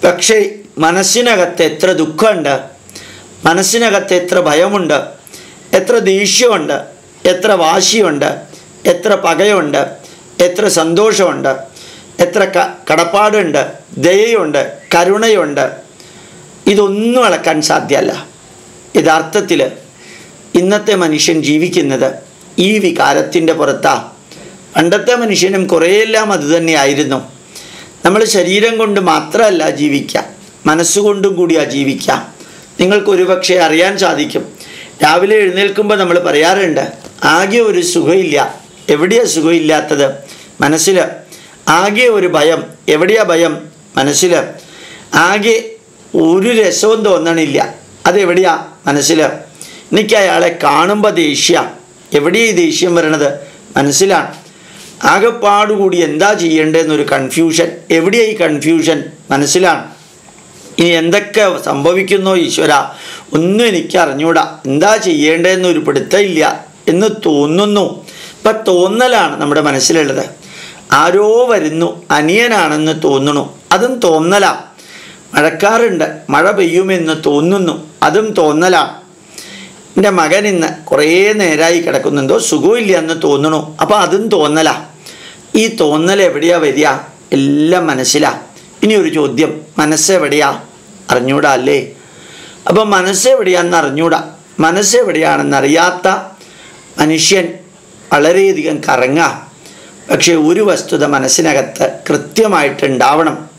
പക്ഷേ മനസ്സിനകത്ത് എത്ര ദുഃഖമുണ്ട്? മനസ്സിനകത്ത് എത്ര ഭയമുണ്ട്? എത്ര ദേഷ്യമുണ്ട്? എത്ര വാശിയുണ്ട്? എത്ര പകയുണ്ട്? എത്ര സന്തോഷമുണ്ട്? എത്ര ക കടപ്പാടുണ്ട്? ദയയുണ്ട്? കരുണയുണ്ട്? ഇതൊന്നും അളക്കാൻ സാധ്യമല്ല. യഥാർത്ഥത്തിൽ ഇന്നത്തെ മനുഷ്യൻ ജീവിക്കുന്നത് ഈ വികാരത്തിന്റെ പുറത്താ. പണ്ടത്തെ മനുഷ്യനും കുറേയെല്ലാം അതുതന്നെയായിരുന്നു നമ്മൾ ശരീരം കൊണ്ട് മാത്രമല്ല ജീവിക്കുക. മനസ്സുകൊണ്ടും കൂടിയാ ജീവിക്കുക. നിങ്ങൾക്കൊരു ഒരുപക്ഷെ അറിയാൻ സാധിക്കും. രാവിലെ എഴുന്നേൽക്കുമ്പോൾ നമ്മൾ പറയാറുണ്ട് ആകെ ഒരു സുഖമില്ല. എവിടെയാണ് സുഖമില്ലാത്തത്? മനസ്സിൽ ആകെ ഒരു ഭയം. എവിടെയാ ഭയം? മനസ്സിൽ ആകെ ഒരു രസവും തോന്നണില്ല. അതെവിടെയാ? മനസ്സിൽ എനിക്ക് അയാളെ കാണുമ്പോൾ ദേഷ്യ. എവിടെയാ ഈ ദേഷ്യം വരണത്? മനസ്സിലാണ്. ആകെപ്പാടുകൂടി എന്താ ചെയ്യേണ്ടതെന്നൊരു കൺഫ്യൂഷൻ എവിടെയാ ഈ കൺഫ്യൂഷൻ മനസ്സിലാണ്. ഇനി എന്തൊക്കെ സംഭവിക്കുന്നോ ഈശ്വര? ഒന്നും എനിക്ക് അറിഞ്ഞൂടാ. എന്താ ചെയ്യേണ്ടതെന്നൊരു പിടുത്തമില്ല എന്ന് തോന്നുന്നു. ഇപ്പം തോന്നലാണ് നമ്മുടെ മനസ്സിലുള്ളത്. ആരോ വരുന്നു അനിയനാണെന്ന് തോന്നുന്നു. അതും തോന്നലാ. മഴക്കാറുണ്ട് മഴ പെയ്യുമെന്ന് തോന്നുന്നു. അതും തോന്നലാ. എന്റെ മകൻ ഇന്ന് കുറേ നേരമായി കിടക്കുന്നുണ്ടോ? സുഖമില്ല എന്ന് തോന്നണു അപ്പോൾ അതും തോന്നല. ഈ തോന്നൽ എവിടെയാ വരിക? എല്ലാം മനസ്സിലാ. ഇനി ഒരു ചോദ്യം. മനസ്സെവിടെയാ? അറിഞ്ഞൂടാ അല്ലേ? അപ്പം മനസ്സെവിടെയാണെന്ന് അറിഞ്ഞൂടാ. മനസ്സെവിടെയാണെന്ന് അറിയാത്ത മനുഷ്യൻ വളരെയധികം കറങ്ങുക പക്ഷേ ഒരു വസ്തുത മനസ്സിനകത്ത് കൃത്യമായിട്ടുണ്ടാവണം.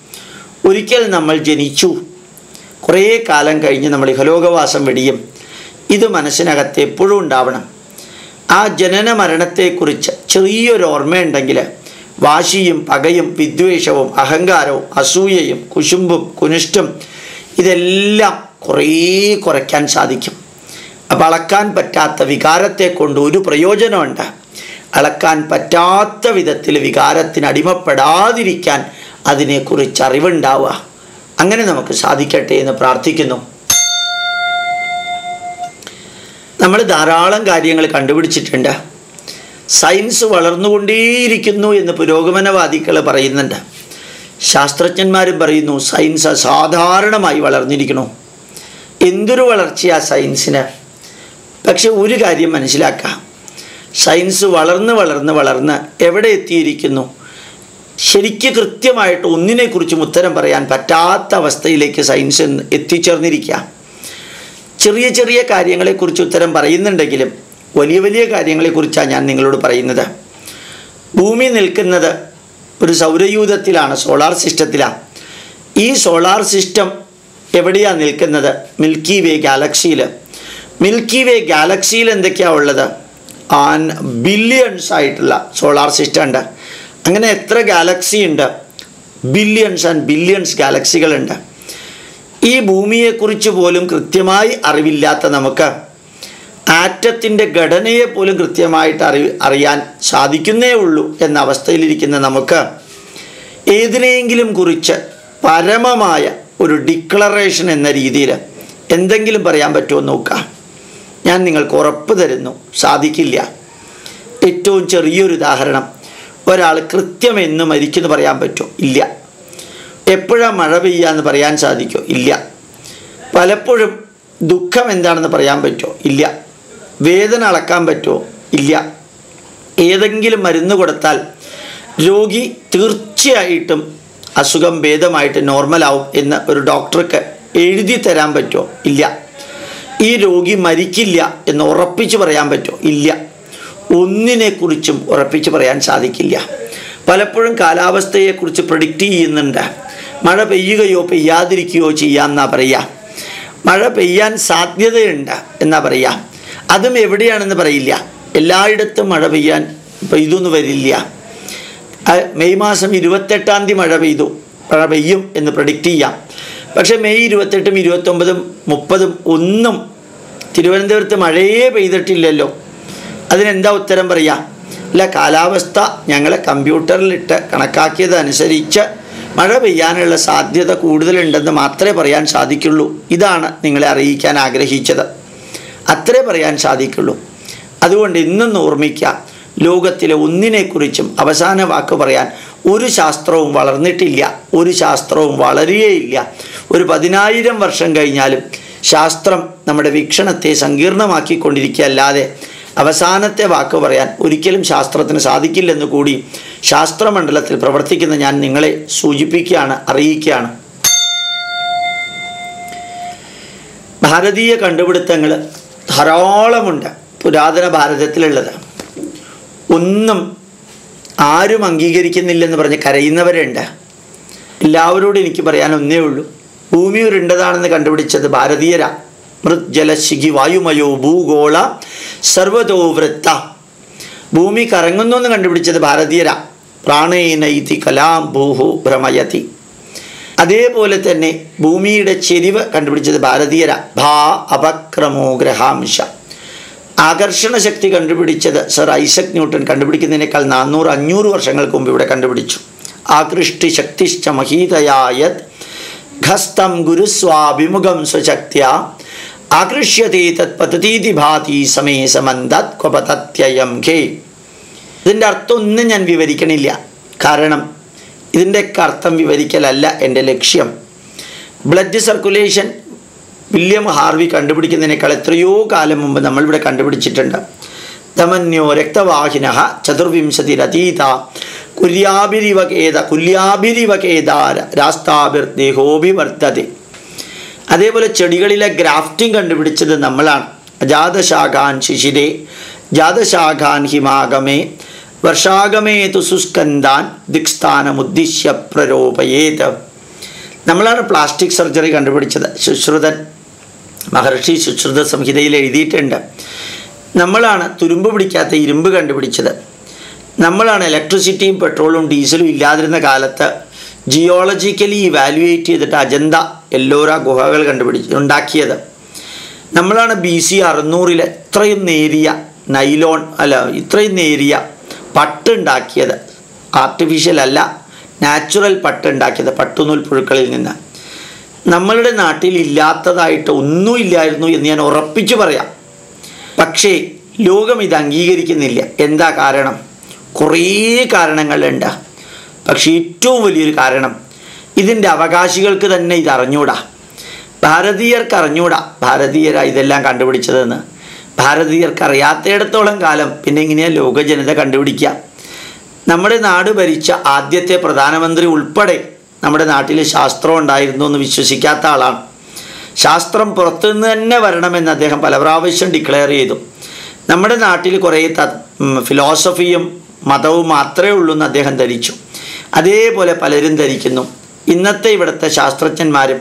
ഒരിക്കൽ നമ്മൾ ജനിച്ചു. കുറേ കാലം കഴിഞ്ഞ് നമ്മൾ ഇഹലോകവാസം വെടിയും. ഇത് മനസ്സിനകത്ത് എപ്പോഴും ഉണ്ടാവണം. ആ ജനന മരണത്തെക്കുറിച്ച് ചെറിയൊരു ഓർമ്മയുണ്ടെങ്കിൽ വാശിയും പകയും വിദ്വേഷവും അഹങ്കാരവും അസൂയയും കുശുമ്പും കുനിഷ്ടും ഇതെല്ലാം കുറേ കുറയ്ക്കാൻ സാധിക്കും. അപ്പം അളക്കാൻ പറ്റാത്ത വികാരത്തെ കൊണ്ട് ഒരു പ്രയോജനമുണ്ട്. അളക്കാൻ പറ്റാത്ത വിധത്തിൽ വികാരത്തിന് അടിമപ്പെടാതിരിക്കാൻ അതിനെക്കുറിച്ച് അറിവുണ്ടാവുക. അങ്ങനെ നമുക്ക് സാധിക്കട്ടെ എന്ന് പ്രാർത്ഥിക്കുന്നു. നമ്മൾ ധാരാളം കാര്യങ്ങൾ കണ്ടുപിടിച്ചിട്ടുണ്ട്. സയൻസ് വളർന്നുകൊണ്ടേയിരിക്കുന്നു എന്ന് പുരോഗമനവാദികൾ പറയുന്നുണ്ട്. ശാസ്ത്രജ്ഞന്മാരും പറയുന്നു സയൻസ് അസാധാരണമായി വളർന്നിരിക്കണു എന്തൊരു വളർച്ചയാ സയൻസിന്? പക്ഷെ ഒരു കാര്യം മനസ്സിലാക്കുക സയൻസ് വളർന്ന് വളർന്ന് വളർന്ന് എവിടെ എത്തിയിരിക്കുന്നു? ശരിക്ക് കൃത്യമായിട്ട് ഒന്നിനെക്കുറിച്ചും ഉത്തരം പറയാൻ പറ്റാത്ത അവസ്ഥയിലേക്ക് സയൻസ് എത്തിച്ചേർന്നിരിക്കുക ചെറിയ ചെറിയ കാര്യങ്ങളെക്കുറിച്ച് ഉത്തരം പറയുന്നുണ്ടെങ്കിലും വലിയ വലിയ കാര്യങ്ങളെക്കുറിച്ചാണ് ഞാൻ നിങ്ങളോട് പറയുന്നത്. ഭൂമി നിൽക്കുന്നത് ഒരു സൗരയൂഥത്തിലാണ് സോളാർ സിസ്റ്റത്തിലാണ് ഈ സോളാർ സിസ്റ്റം എവിടെയാണ് നിൽക്കുന്നത്? മിൽക്കി വേ ഗാലക്സിയിൽ മിൽക്കി വേ ഗാലക്സിയിൽ എന്തൊക്കെയാണ് ഉള്ളത്? ആൻ ബില്യൺസ് ആയിട്ടുള്ള സോളാർ സിസ്റ്റം ഉണ്ട് അങ്ങനെ എത്ര ഗാലക്സി ഉണ്ട് ബില്യൺസ് ആൻഡ് ബില്യൺസ് ഗാലക്സികളുണ്ട്. ഈ ഭൂമിയെക്കുറിച്ച് പോലും കൃത്യമായി അറിവില്ലാത്ത നമുക്ക് ആറ്റത്തിന്റെ ഘടനയെ പോലും കൃത്യമായിട്ട് അറി അറിയാൻ സാധിക്കുന്നേ ഉള്ളൂ എന്ന അവസ്ഥയിലിരിക്കുന്ന നമുക്ക് ഏതിനെയെങ്കിലും കുറിച്ച് പരമമായ ഒരു ഡിക്ലറേഷൻ എന്ന രീതിയിൽ എന്തെങ്കിലും പറയാൻ പറ്റുമോ നോക്കാം. ഞാൻ നിങ്ങൾക്ക് ഉറപ്പ് തരുന്നു സാധിക്കില്ല. ഏറ്റവും ചെറിയൊരു ഉദാഹരണം ഒരാൾ കൃത്യം എന്ന് മരിക്കുന്നു പറയാൻ പറ്റുമോ? ഇല്ല. എപ്പോഴാണ് മഴ എന്ന് പറയാൻ സാധിക്കുമോ ഇല്ല. പലപ്പോഴും ദുഃഖം എന്താണെന്ന് പറയാൻ പറ്റുമോ ഇല്ല. വേദന അളക്കാൻ പറ്റുമോ ഇല്ല. ഏതെങ്കിലും മരുന്ന് കൊടുത്താൽ രോഗി തീർച്ചയായിട്ടും അസുഖം ഭേദമായിട്ട് നോർമലാവും എന്ന് ഒരു ഡോക്ടർക്ക് എഴുതി തരാൻ പറ്റുമോ ഇല്ല. ഈ രോഗി മരിക്കില്ല എന്ന് ഉറപ്പിച്ച് പറയാൻ പറ്റുമോ ഇല്ല. ഒന്നിനെക്കുറിച്ചും ഉറപ്പിച്ച് പറയാൻ സാധിക്കില്ല. പലപ്പോഴും കാലാവസ്ഥയെക്കുറിച്ച് പ്രഡിക്റ്റ് ചെയ്യുന്നുണ്ട്. മഴ പെയ്യുകയോ പെയ്യാതിരിക്കുകയോ ചെയ്യാമെന്നാ പറയുക മഴ പെയ്യാൻ സാധ്യതയുണ്ട് എന്നാ പറയുക അതും എവിടെയാണെന്ന് പറയില്ല. എല്ലായിടത്തും മഴ പെയ്യാൻ പെയ്തൊന്നും വരില്ല. മെയ് മാസം ഇരുപത്തെട്ടാം തീയതി മഴ പെയ്തു. മഴ പെയ്യും എന്ന് പ്രഡിക്റ്റ് ചെയ്യാം. പക്ഷേ മെയ് ഇരുപത്തെട്ടും ഇരുപത്തൊമ്പതും മുപ്പതും ഒന്നും തിരുവനന്തപുരത്ത് മഴയേ പെയ്തിട്ടില്ലല്ലോ. അതിനെന്താ ഉത്തരം പറയാ? അല്ല കാലാവസ്ഥ ഞങ്ങളെ കമ്പ്യൂട്ടറിലിട്ട് കണക്കാക്കിയതനുസരിച്ച് മഴ പെയ്യാനുള്ള സാധ്യത കൂടുതലുണ്ടെന്ന് മാത്രമേ പറയാൻ സാധിക്കുള്ളൂ. ഇതാണ് നിങ്ങളെ അറിയിക്കാൻ ആഗ്രഹിച്ചത്. അത്രേ പറയാൻ സാധിക്കുള്ളൂ. അതുകൊണ്ട് ഇന്നും ഓർമ്മിക്കുക. ലോകത്തിലെ ഒന്നിനെക്കുറിച്ചും അവസാന വാക്ക് പറയാൻ ഒരു ശാസ്ത്രവും വളർന്നിട്ടില്ല. ഒരു ശാസ്ത്രവും വളരുകയില്ല. ഒരു പതിനായിരം വർഷം കഴിഞ്ഞാലും ശാസ്ത്രം നമ്മുടെ വീക്ഷണത്തെ സങ്കീർണമാക്കിക്കൊണ്ടിരിക്കുകയല്ലാതെ അവസാനത്തെ വാക്ക് പറയാൻ ഒരിക്കലും ശാസ്ത്രത്തിന് സാധിക്കില്ലെന്ന് കൂടി ശാസ്ത്രമണ്ഡലത്തിൽ പ്രവർത്തിക്കുന്ന ഞാൻ നിങ്ങളെ സൂചിപ്പിക്കുകയാണ് അറിയിക്കുകയാണ്. ഭാരതീയ കണ്ടുപിടുത്തങ്ങൾ ധാരാളമുണ്ട് പുരാതന ഭാരതത്തിലുള്ളത്. ഒന്നും ആരും അംഗീകരിക്കുന്നില്ലെന്ന് പറഞ്ഞ് കരയുന്നവരുണ്ട്. എല്ലാവരോടും എനിക്ക് പറയാൻ ഒന്നേ ഉള്ളൂ. ഭൂമി ഉരുണ്ടതാണെന്ന് കണ്ടുപിടിച്ചത് ഭാരതീയരാ. മൃജ്ജലശിഖി വായുമയോ ഭൂഗോള സർവതോ വൃത്ത. ഭൂമി കറങ്ങുന്നു എന്ന് കണ്ടുപിടിച്ചത് ഭാരതീയരാ. പ്രാണേനൈതി കലാം ഭൂഹു ഭ്രമയതി. അതേപോലെ തന്നെ ഭൂമിയുടെ ചെരിവ് കണ്ടുപിടിച്ചത് ഭാരതീയര. ഭാ അപക്രമോ ഗ്രഹാംശ. ആകർഷണ ശക്തി കണ്ടുപിടിച്ചത് സർ ഐസക് ന്യൂട്ടൺ കണ്ടുപിടിക്കുന്നതിനേക്കാൾ നാനൂറ് അഞ്ഞൂറ് വർഷങ്ങൾക്ക് മുമ്പ് ഇവിടെ കണ്ടുപിടിച്ചു. ആകൃഷ്ടി ശക്തിശ്ച മഹീതയായത് ഘസ്തം ഗുരുസ്വാഭിമുഖം സ്വശക്തിയ. ആകൃഷ്യത്തെ തത് പതതീതി ഭാതി സമേ സമന്തത് ക്വപതത്യയം ഖേ. ഇതിന്റെ അർത്ഥം ഒന്നും ഞാൻ വിവരിക്കണില്ല. കാരണം ഇതിന്റെയൊക്കെ അർത്ഥം വിവരിക്കലല്ല എന്റെ ലക്ഷ്യം. ബ്ലഡ് സർക്കുലേഷൻ വില്യം ഹാർവി കണ്ടുപിടിക്കുന്നതിനേക്കാൾ എത്രയോ കാലം മുമ്പ് നമ്മളിവിടെ കണ്ടുപിടിച്ചിട്ടുണ്ട്. ധമന്യോ രക്തവാഹിന ചതുർവിംശതിരതീത കുര്യാഭിരിവകേത കുല്യാഭിരിവകേതാര രാസ്താഭിർ ദേഹോഭിവർദ്ധതി അതേപോലെ ചെടികളിലെ ഗ്രാഫ്റ്റിംഗ് കണ്ടുപിടിച്ചത് നമ്മളാണ്. ജാതശാഖാൻ ശിശിരേ ജാതശാഖാൻ ഹിമാഗമേ വർഷാഗമേ തു സുസ്കന്താൻ ദിക്സ്ഥാനമുദ്ദിശ്യ പ്രരോപയേത്. നമ്മളാണ് പ്ലാസ്റ്റിക് സർജറി കണ്ടുപിടിച്ചത്. ശുശ്രുതൻ മഹർഷി ശുശ്രുത സംഹിതയിൽ എഴുതിയിട്ടുണ്ട്. നമ്മളാണ് തുരുമ്പ് പിടിക്കാത്ത ഇരുമ്പ് കണ്ടുപിടിച്ചത്. നമ്മളാണ് ഇലക്ട്രിസിറ്റിയും പെട്രോളും ഡീസലും ഇല്ലാതിരുന്ന കാലത്ത് ജിയോളജിക്കലി ഇവാലുവേറ്റ് ചെയ്തിട്ട് അജന്ത എല്ലോര ഗുഹകൾ കണ്ടുപിടിച്ച് ഉണ്ടാക്കിയത്. നമ്മളാണ് ബി സി അറുന്നൂറിൽ ഇത്രയും നേരിയ നൈലോൺ അല്ല ഇത്രയും നേരിയ പട്ടുണ്ടാക്കിയത് ആർട്ടിഫിഷ്യൽ അല്ല നാച്ചുറൽ പട്ടുണ്ടാക്കിയത് പട്ടുനൂൽ പുഴുക്കളിൽ നിന്ന്. നമ്മളുടെ നാട്ടിൽ ഇല്ലാത്തതായിട്ട് ഒന്നുമില്ലായിരുന്നു എന്ന് ഞാൻ ഉറപ്പിച്ചു പറയാം. പക്ഷേ ലോകം ഇത് അംഗീകരിക്കുന്നില്ല. എന്താ കാരണം? കുറേ കാരണങ്ങളുണ്ട്. പക്ഷേ ഏറ്റവും വലിയൊരു കാരണം ഇതിന്റെ അവകാശികൾക്ക് തന്നെ ഇത് അറിഞ്ഞൂടാ ഭാരതീയർക്ക് അറിഞ്ഞൂടാ ഭാരതീയരാ ഇതെല്ലാം കണ്ടുപിടിച്ചതെന്ന്. ഭാരതീയർക്ക് അറിയാത്തയിടത്തോളം കാലം പിന്നെ ഇങ്ങനെയാണ് ലോക ജനത കണ്ടുപിടിക്കുക? നമ്മുടെ നാട് ഭരിച്ച ആദ്യത്തെ പ്രധാനമന്ത്രി ഉൾപ്പെടെ നമ്മുടെ നാട്ടിൽ ശാസ്ത്രം ഉണ്ടായിരുന്നു എന്ന് വിശ്വസിക്കാത്ത ആളാണ്. ശാസ്ത്രം പുറത്തുനിന്ന് തന്നെ വരണമെന്ന് അദ്ദേഹം പല പ്രാവശ്യം ഡിക്ലെയർ ചെയ്തു. നമ്മുടെ നാട്ടിൽ കുറേ ത ഫിലോസഫിയും മതവും മാത്രമേ ഉള്ളൂ എന്ന് അദ്ദേഹം ധരിച്ചു. അതേപോലെ പലരും ധരിക്കുന്നു. ഇന്നത്തെ ഇവിടുത്തെ ശാസ്ത്രജ്ഞന്മാരും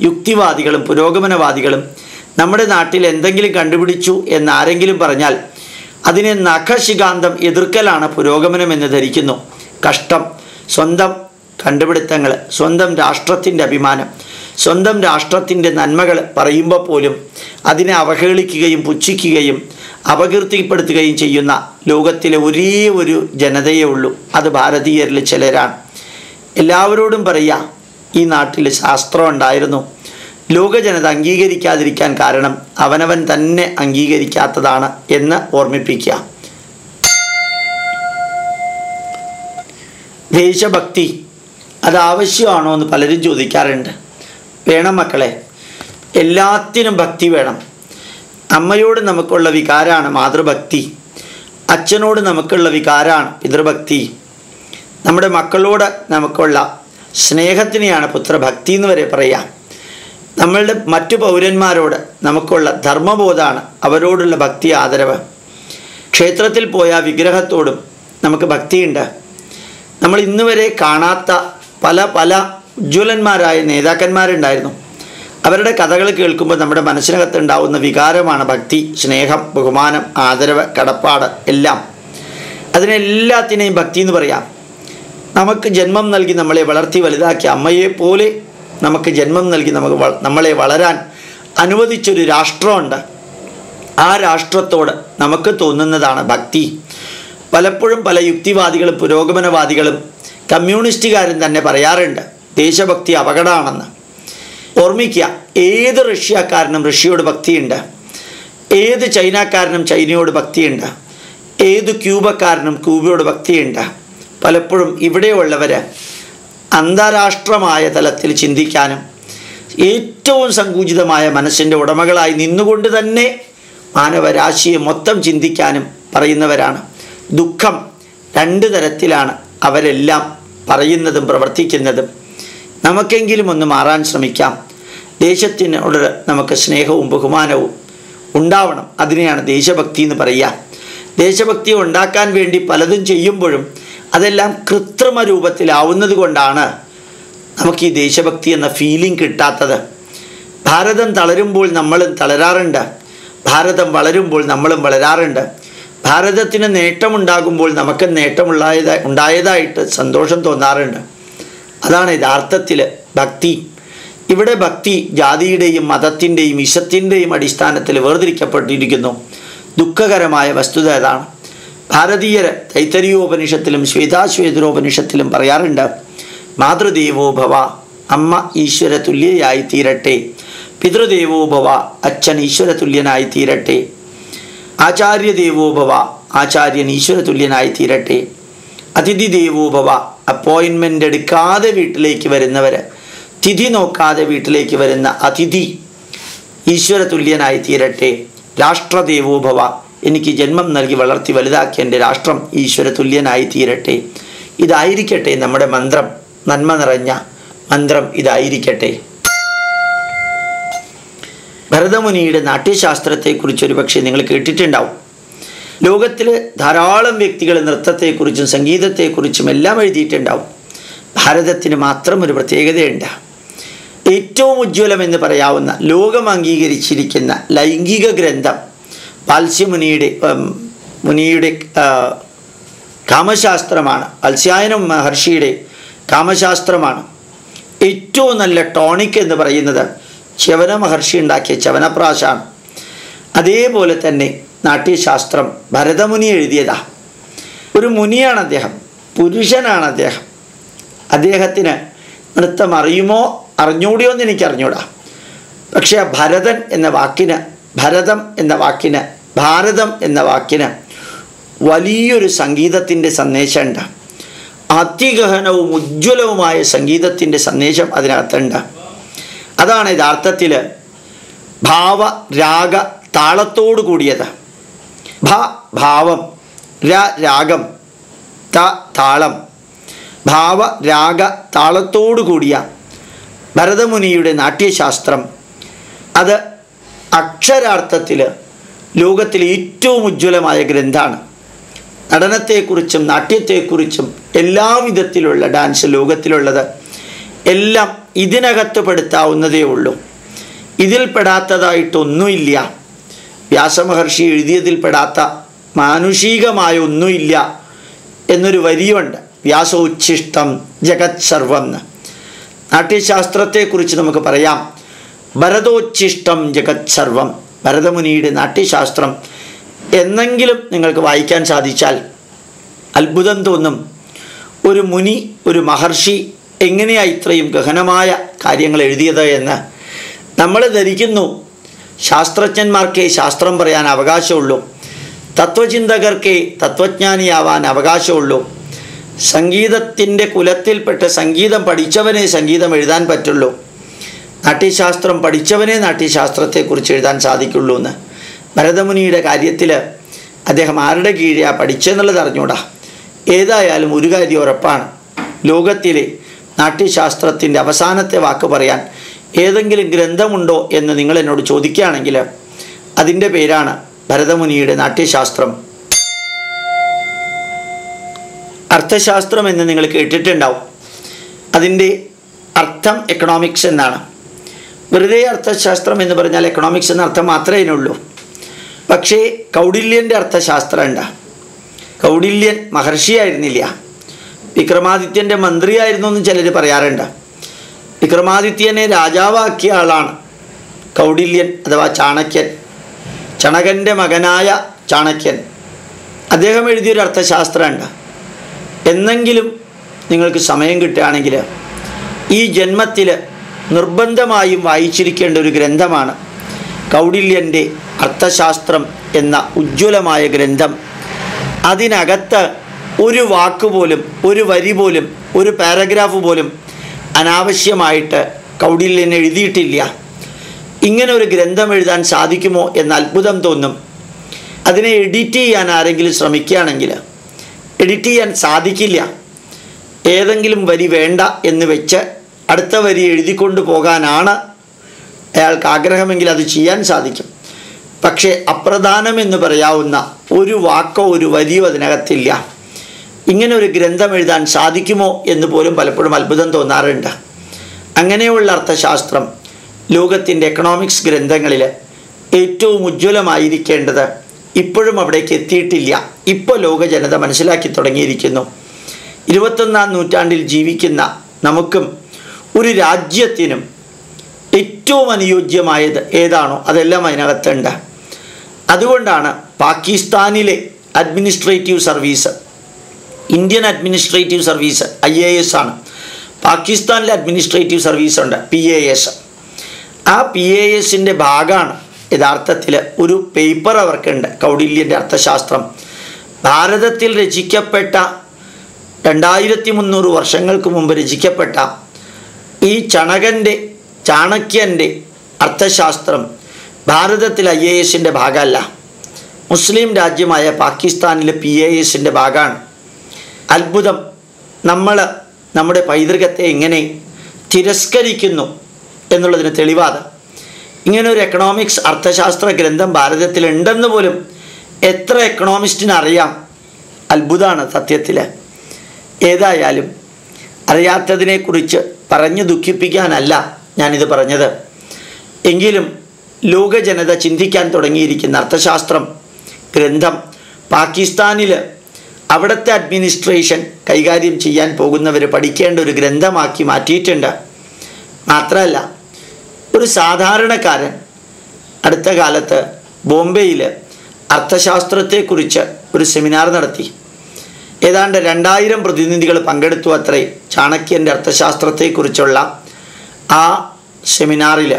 യുക്തിവാദികളും പുരോഗമനവാദികളും നമ്മുടെ നാട്ടിൽ എന്തെങ്കിലും കണ്ടുപിടിച്ചു എന്നാരെങ്കിലും പറഞ്ഞാൽ അതിനെ നഖശികാന്തം എതിർക്കലാണ് പുരോഗമനം എന്ന് ധരിക്കുന്നു. കഷ്ടം സ്വന്തം കണ്ടുപിടുത്തങ്ങൾ സ്വന്തം രാഷ്ട്രത്തിന്റെ അഭിമാനം സ്വന്തം രാഷ്ട്രത്തിന്റെ നന്മകൾ പറയുമ്പോൾ പോലും അതിനെ അവഹേളിക്കുകയും പുച്ഛിക്കുകയും അപകീർത്തിപ്പെടുത്തുകയും ചെയ്യുന്ന ലോകത്തിലെ ഒരേ ഒരു ജനതയേ ഉള്ളൂ. അത് ഭാരതീയരിൽ ചിലരാണ്. എല്ലാവരോടും പറയുക ഈ നാട്ടിൽ ശാസ്ത്രം ഉണ്ടായിരുന്നു. ലോക ജനത അംഗീകരിക്കാതിരിക്കാൻ കാരണം അവനവൻ തന്നെ അംഗീകരിക്കാത്തതാണ് എന്ന് ഓർമ്മിപ്പിക്കുക. ദേശഭക്തി അത് ആവശ്യമാണോ എന്ന് പലരും ചോദിക്കാറുണ്ട്. വേണം മക്കളെ എല്ലാത്തിനും ഭക്തി വേണം. അമ്മയോട് നമുക്കുള്ള വികാരമാണ് മാതൃഭക്തി. അച്ഛനോട് നമുക്കുള്ള വികാരമാണ് പിതൃഭക്തി. നമ്മുടെ മക്കളോട് നമുക്കുള്ള സ്നേഹത്തിനെയാണ് പുത്രഭക്തി എന്ന് വരെ പറയാം. നമ്മളുടെ മറ്റു പൗരന്മാരോട് നമുക്കുള്ള ധർമ്മബോധമാണ് അവരോടുള്ള ഭക്തി ആദരവ്. ക്ഷേത്രത്തിൽ പോയ വിഗ്രഹത്തോടും നമുക്ക് ഭക്തിയുണ്ട്. നമ്മൾ ഇന്നുവരെ കാണാത്ത പല പല ഉജ്ജ്വലന്മാരായ നേതാക്കന്മാരുണ്ടായിരുന്നു. അവരുടെ കഥകൾ കേൾക്കുമ്പോൾ നമ്മുടെ മനസ്സിനകത്ത് ഉണ്ടാവുന്ന വികാരമാണ് ഭക്തി സ്നേഹം ബഹുമാനം ആദരവ് കടപ്പാട് എല്ലാം. അതിനെല്ലാത്തിനെയും ഭക്തി എന്ന് പറയാം. നമുക്ക് ജന്മം നൽകി നമ്മളെ വളർത്തി വലുതാക്കിയ അമ്മയെ പോലെ നമുക്ക് ജന്മം നൽകി നമുക്ക് നമ്മളെ വളരാൻ അനുവദിച്ചൊരു രാഷ്ട്രമുണ്ട്. ആ രാഷ്ട്രത്തോട് നമുക്ക് തോന്നുന്നതാണ് ഭക്തി. പലപ്പോഴും പല യുക്തിവാദികളും പുരോഗമനവാദികളും കമ്മ്യൂണിസ്റ്റുകാരും തന്നെ പറയാറുണ്ട് ദേശഭക്തി അപകടമാണെന്ന്. ഓർമ്മിക്കുക ഏത് റഷ്യക്കാരനും റഷ്യയോട് ഭക്തിയുണ്ട്? ഏത് ചൈനക്കാരനും ചൈനയോട് ഭക്തിയുണ്ട്? ഏത് ക്യൂബക്കാരനും ക്യൂബയോട് ഭക്തിയുണ്ട്? പലപ്പോഴും ഇവിടെയുള്ളവർ അന്താരാഷ്ട്രമായ തലത്തിൽ ചിന്തിക്കാനും ഏറ്റവും സങ്കുചിതമായ മനസ്സിന്റെ ഉടമകളായി നിന്നുകൊണ്ട് തന്നെ മാനവരാശിയെ മൊത്തം ചിന്തിക്കാനും പറയുന്നവരാണ്. ദുഃഖം രണ്ട് തരത്തിലാണ് അവരെല്ലാം പറയുന്നതും പ്രവർത്തിക്കുന്നതും. നമുക്കെങ്കിലും ഒന്ന് മാറാൻ ശ്രമിക്കാം. ദേശത്തിനോട് നമുക്ക് സ്നേഹവും ബഹുമാനവും ഉണ്ടാവണം. അതിനെയാണ് ദേശഭക്തി എന്ന് പറയുക. ദേശഭക്തി ഉണ്ടാക്കാൻ വേണ്ടി പലതും ചെയ്യുമ്പോഴും അതെല്ലാം കൃത്രിമ രൂപത്തിലാവുന്നത് കൊണ്ടാണ് നമുക്ക് ഈ ദേശഭക്തി എന്ന ഫീലിംഗ് കിട്ടാത്തത്. ഭാരതം തളരുമ്പോൾ നമ്മളും തളരാറുണ്ട്. ഭാരതം വളരുമ്പോൾ നമ്മളും വളരാറുണ്ട്. ഭാരതത്തിന് നേട്ടമുണ്ടാകുമ്പോൾ നമുക്ക് നേട്ടമുള്ളായതാ ഉണ്ടായതായിട്ട് സന്തോഷം തോന്നാറുണ്ട്. അതാണ് യഥാർത്ഥത്തിൽ ഭക്തി. ഇവിടെ ഭക്തി ജാതിയുടെയും മതത്തിന്റെയും ഇഷത്തിന്റെയും അടിസ്ഥാനത്തിൽ വേർതിരിക്കപ്പെട്ടിരിക്കുന്നു. ദുഃഖകരമായ വസ്തുത അതാണ്. ഭാരതീയർ തൈത്തരീയോപനിഷത്തിലും ശ്വേതാശ്വേതരോപനിഷത്തിലും പറയാറുണ്ട് മാതൃദേവോ ഭവ അമ്മ ഈശ്വര തുല്യയായി തീരട്ടെ. പിതൃദേവോ ഭവ അച്ഛൻ ഈശ്വര തുല്യനായി തീരട്ടെ. ആചാര്യദേവോ ഭവ ആചാര്യൻ ഈശ്വര തുല്യനായി തീരട്ടെ. അതിഥി ദേവോ ഭവ അപ്പോയിൻമെന്റ് എടുക്കാതെ വീട്ടിലേക്ക് വരുന്നവർ തിഥി നോക്കാതെ വീട്ടിലേക്ക് വരുന്ന അതിഥി ഈശ്വര തുല്യനായി തീരട്ടെ. രാഷ്ട്രദേവോ ഭവ എനിക്ക് ജന്മം നൽകി വളർത്തി വലുതാക്കിയ എന്റെ രാഷ്ട്രം ഈശ്വര തുല്യനായി തീരട്ടെ. ഇതായിരിക്കട്ടെ നമ്മുടെ മന്ത്രം. നന്മ നിറഞ്ഞ മന്ത്രം ഇതായിരിക്കട്ടെ. ഭരതമുനിയുടെ നാട്യശാസ്ത്രത്തെക്കുറിച്ച് ഒരു പക്ഷേ നിങ്ങൾ കേട്ടിട്ടുണ്ടാവും. ലോകത്തിൽ ധാരാളം വ്യക്തികൾ നൃത്തത്തെക്കുറിച്ചും സംഗീതത്തെക്കുറിച്ചും എല്ലാം എഴുതിയിട്ടുണ്ടാവും. ഭാരതത്തിന് മാത്രം ഒരു പ്രത്യേകതയുണ്ട്. ഏറ്റവും ഉജ്ജ്വലം എന്ന് പറയാവുന്ന ലോകം അംഗീകരിച്ചിരിക്കുന്ന ലൈംഗിക ഗ്രന്ഥം വാത്സ്യമുനിയുടെ ഉം, മുനിയുടെ കാമശാസ്ത്രമാണ്. അൽസ്യായനം മഹർഷിയുടെ കാമശാസ്ത്രമാണ്. ഏറ്റവും നല്ല ടോണിക് എന്ന് പറയുന്നത് ചവന മഹർഷി ഉണ്ടാക്കിയ ചവനപ്രാശാണ് അതേപോലെ തന്നെ നാട്യശാസ്ത്രം ഭരതമുനി എഴുതിയതാ. ഒരു മുനിയാണ് അദ്ദേഹം പുരുഷനാണ് അദ്ദേഹം. അദ്ദേഹത്തിന് നൃത്തം അറിയുമോ? അറിഞ്ഞൂടിയോ എന്ന് എനിക്ക് അറിഞ്ഞൂടാ പക്ഷേ ഭരതൻ എന്ന വാക്കിന് ഭരതം എന്ന വാക്കിന് ഭാരതം എന്ന വാക്കിന് വലിയൊരു സംഗീതത്തിന്റെ സന്ദേശമുണ്ട്. അതിഗഹനവും ഉജ്ജ്വലവുമായ സംഗീതത്തിന്റെ സന്ദേശം അതിനകത്തുണ്ട്. അതാണ് യഥാർത്ഥത്തിൽ ഭാവ രാഗ താളത്തോടു കൂടിയത്. ഭ ഭാവം ര രാഗം ത താളം. ഭാവ രാഗ താളത്തോടു കൂടിയ ഭരതമുനിയുടെ നാട്യശാസ്ത്രം. അത് അക്ഷരാർത്ഥത്തിൽ ലോകത്തിലെ ഏറ്റവും ഉജ്ജ്വലമായ ഗ്രന്ഥമാണ് നടനത്തെക്കുറിച്ചും നാട്യത്തെക്കുറിച്ചും എല്ലാ വിധത്തിലുള്ള ഡാൻസ് ലോകത്തിലുള്ളത് എല്ലാം ഇതിനകത്ത് പെടുത്താവുന്നതേ ഉള്ളൂ. ഇതിൽ പെടാത്തതായിട്ടൊന്നുമില്ല. വ്യാസമഹർഷി എഴുതിയതിൽ പെടാത്ത മാനുഷികമായ ഒന്നുമില്ല എന്നൊരു വരിയുണ്ട്. വ്യാസോച്ഛിഷ്ടം ജഗത് സർവം നാട്യശാസ്ത്രത്തെക്കുറിച്ച് നമുക്ക് പറയാം. ഭരതോച്ഛിഷ്ടം ജഗത് സർവം. ഭരതമുനിയുടെ നാട്യശാസ്ത്രം. എന്നെങ്കിലും നിങ്ങൾക്ക് വായിക്കാൻ സാധിച്ചാൽ അത്ഭുതം തോന്നും. ഒരു മുനി ഒരു മഹർഷി എങ്ങനെയാ ഇത്രയും ഗഹനമായ കാര്യങ്ങൾ എഴുതിയത് എന്ന്. നമ്മൾ ധരിക്കുന്നു. ശാസ്ത്രജ്ഞന്മാർക്കേ ശാസ്ത്രം പറയാൻ അവകാശമുള്ളൂ. തത്വചിന്തകർക്കേ തത്വജ്ഞാനിയാവാൻ അവകാശമുള്ളൂ. സംഗീതത്തിന്റെ കുലത്തിൽപ്പെട്ട് സംഗീതം പഠിച്ചവനെ സംഗീതം എഴുതാൻ പറ്റുള്ളൂ. നാട്യശാസ്ത്രം പഠിച്ചവനെ നാട്യശാസ്ത്രത്തെക്കുറിച്ച് എഴുതാൻ സാധിക്കുള്ളൂ എന്ന്. ഭരതമുനിയുടെ കാര്യത്തിൽ അദ്ദേഹം ആരുടെ കീഴെയാണ് പഠിച്ചെന്നുള്ളത് അറിഞ്ഞൂടാ. ഏതായാലും ഒരു കാര്യം ഉറപ്പാണ്. ലോകത്തിലെ നാട്യശാസ്ത്രത്തിന്റെ അവസാനത്തെ വാക്ക് പറയാൻ ഏതെങ്കിലും ഗ്രന്ഥമുണ്ടോ എന്ന് നിങ്ങൾ എന്നോട് ചോദിക്കുകയാണെങ്കിൽ അതിന്റെ പേരാണ് ഭരതമുനിയുടെ നാട്യശാസ്ത്രം. അർത്ഥശാസ്ത്രം എന്ന് നിങ്ങൾ കേട്ടിട്ടുണ്ടാവും. അതിന്റെ അർത്ഥം എക്കണോമിക്സ് എന്നാണ്. വെറുതെ അർത്ഥശാസ്ത്രം എന്ന് പറഞ്ഞാൽ എക്കണോമിക്സ് എന്ന അർത്ഥം മാത്രമേ അതിനുള്ളൂ. പക്ഷേ കൗടില്യന്റെ അർത്ഥശാസ്ത്രം ഉണ്ട് കൗടില്യൻ മഹർഷിയായിരുന്നില്ല. വിക്രമാദിത്യന്റെ മന്ത്രിയായിരുന്നു എന്ന് ചിലർ പറയാറുണ്ട്. വിക്രമാദിത്യനെ രാജാവാക്കിയ ആളാണ് കൗടില്യൻ അഥവാ ചാണക്യൻ. ചണകന്റെ മകനായ ചാണക്യൻ. അദ്ദേഹം എഴുതിയൊരു അർത്ഥശാസ്ത്രമുണ്ട് എന്നെങ്കിലും നിങ്ങൾക്ക് സമയം കിട്ടുകയാണെങ്കിൽ ഈ ജന്മത്തിൽ നിർബന്ധമായും വായിച്ചിരിക്കേണ്ട ഒരു ഗ്രന്ഥമാണ് കൗടില്യന്റെ അർത്ഥശാസ്ത്രം എന്ന ഉജ്ജ്വലമായ ഗ്രന്ഥം. അതിനകത്ത് ഒരു വാക്ക് പോലും ഒരു വരി പോലും ഒരു പാരഗ്രാഫ് പോലും അനാവശ്യമായിട്ട് കൗടില്യൻ എഴുതിയിട്ടില്ല. ഇങ്ങനെ ഒരു ഗ്രന്ഥം എഴുതാൻ സാധിക്കുമോ എന്ന് അത്ഭുതം തോന്നും. അതിനെ എഡിറ്റ് ചെയ്യാൻ ആരെങ്കിലും ശ്രമിക്കുകയാണെങ്കിൽ എഡിറ്റ് ചെയ്യാൻ സാധിക്കില്ല. ഏതെങ്കിലും വരി വേണ്ട എന്ന് വെച്ച് അടുത്ത വരി എഴുതിക്കൊണ്ട് പോകാനാണ് അയാൾക്ക് ആഗ്രഹമെങ്കിൽ അത് ചെയ്യാൻ സാധിക്കും. പക്ഷേ അപ്രധാനം എന്ന് പറയാവുന്ന ഒരു വാക്കോ ഒരു വരിയോ അതിനകത്തില്ല. ഇങ്ങനെ ഒരു ഗ്രന്ഥം എഴുതാൻ സാധിക്കുമോ എന്ന് പോലും പലപ്പോഴും അത്ഭുതം തോന്നാറുണ്ട്. അങ്ങനെയുള്ള അർത്ഥശാസ്ത്രം ലോകത്തിന്റെ എക്കണോമിക്സ് ഗ്രന്ഥങ്ങളിൽ ഏറ്റവും ഉജ്ജ്വലമായിരിക്കേണ്ടത് ഇപ്പോഴും അവിടേക്ക് എത്തിയിട്ടില്ല. ഇപ്പോൾ ലോക ജനത മനസ്സിലാക്കി തുടങ്ങിയിരിക്കുന്നു. ഇരുപത്തൊന്നാം നൂറ്റാണ്ടിൽ ജീവിക്കുന്ന നമുക്കും ഒരു രാജ്യത്തിനും ഏറ്റവും അനുയോജ്യമായത് ഏതാണോ അതെല്ലാം അതിനകത്തുണ്ട്. അതുകൊണ്ടാണ് പാകിസ്ഥാനിലെ administrative service Indian administrative service I A S ആണ്. പാകിസ്ഥാനിലെ അഡ്മിനിസ്ട്രേറ്റീവ് സർവീസ് ഉണ്ട് പി എ എസ് ആ പി എ എസിന്റെ ഭാഗമാണ് യഥാർത്ഥത്തിൽ ഒരു പേപ്പർ അവർക്കുണ്ട് കൗടില്യന്റെ അർത്ഥശാസ്ത്രം. ഭാരതത്തിൽ രചിക്കപ്പെട്ട രണ്ടായിരത്തി മുന്നൂറ് വർഷങ്ങൾക്ക് മുമ്പ് രചിക്കപ്പെട്ട ഈ ചണകന്റെ ചാണക്യന്റെ അർത്ഥശാസ്ത്രം ഭാരതത്തിൽ ഐ എ എസിന്റെ ഭാഗമല്ല. മുസ്ലിം രാജ്യമായ പാകിസ്ഥാനിലെ പി എ എസിന്റെ ഭാഗമാണ്. അത്ഭുതം. നമ്മൾ നമ്മുടെ പൈതൃകത്തെ എങ്ങനെ തിരസ്കരിക്കുന്നു എന്നുള്ളതിന് തെളിവാത് ഇങ്ങനെ ഒരു എക്കണോമിക്സ് അർത്ഥശാസ്ത്ര ഗ്രന്ഥം ഭാരതത്തിലുണ്ടെന്ന് പോലും എത്ര എക്കണോമിസ്റ്റിനറിയാം അത്ഭുതമാണ് സത്യത്തിൽ ഏതായാലും അറിയാത്തതിനെക്കുറിച്ച് പറഞ്ഞു ദുഃഖിപ്പിക്കാനല്ല ഞാനിത് പറഞ്ഞത്. എങ്കിലും ലോക ജനത ചിന്തിക്കാൻ തുടങ്ങിയിരിക്കുന്ന അർത്ഥശാസ്ത്രം ഗ്രന്ഥം പാകിസ്ഥാനിൽ അവിടുത്തെ അഡ്മിനിസ്ട്രേഷൻ കൈകാര്യം ചെയ്യാൻ പോകുന്നവർ പഠിക്കേണ്ട ഒരു ഗ്രന്ഥമാക്കി മാറ്റിയിട്ടുണ്ട്. മാത്രമല്ല ഒരു സാധാരണക്കാരൻ അടുത്ത കാലത്ത് ബോംബെയിൽ അർത്ഥശാസ്ത്രത്തെക്കുറിച്ച് ഒരു സെമിനാർ നടത്തി. ഏതാണ്ട് രണ്ടായിരം പ്രതിനിധികൾ പങ്കെടുത്തു അത്രേ ചാണക്യന്റെ അർത്ഥശാസ്ത്രത്തെക്കുറിച്ചുള്ള ആ സെമിനാറിൽ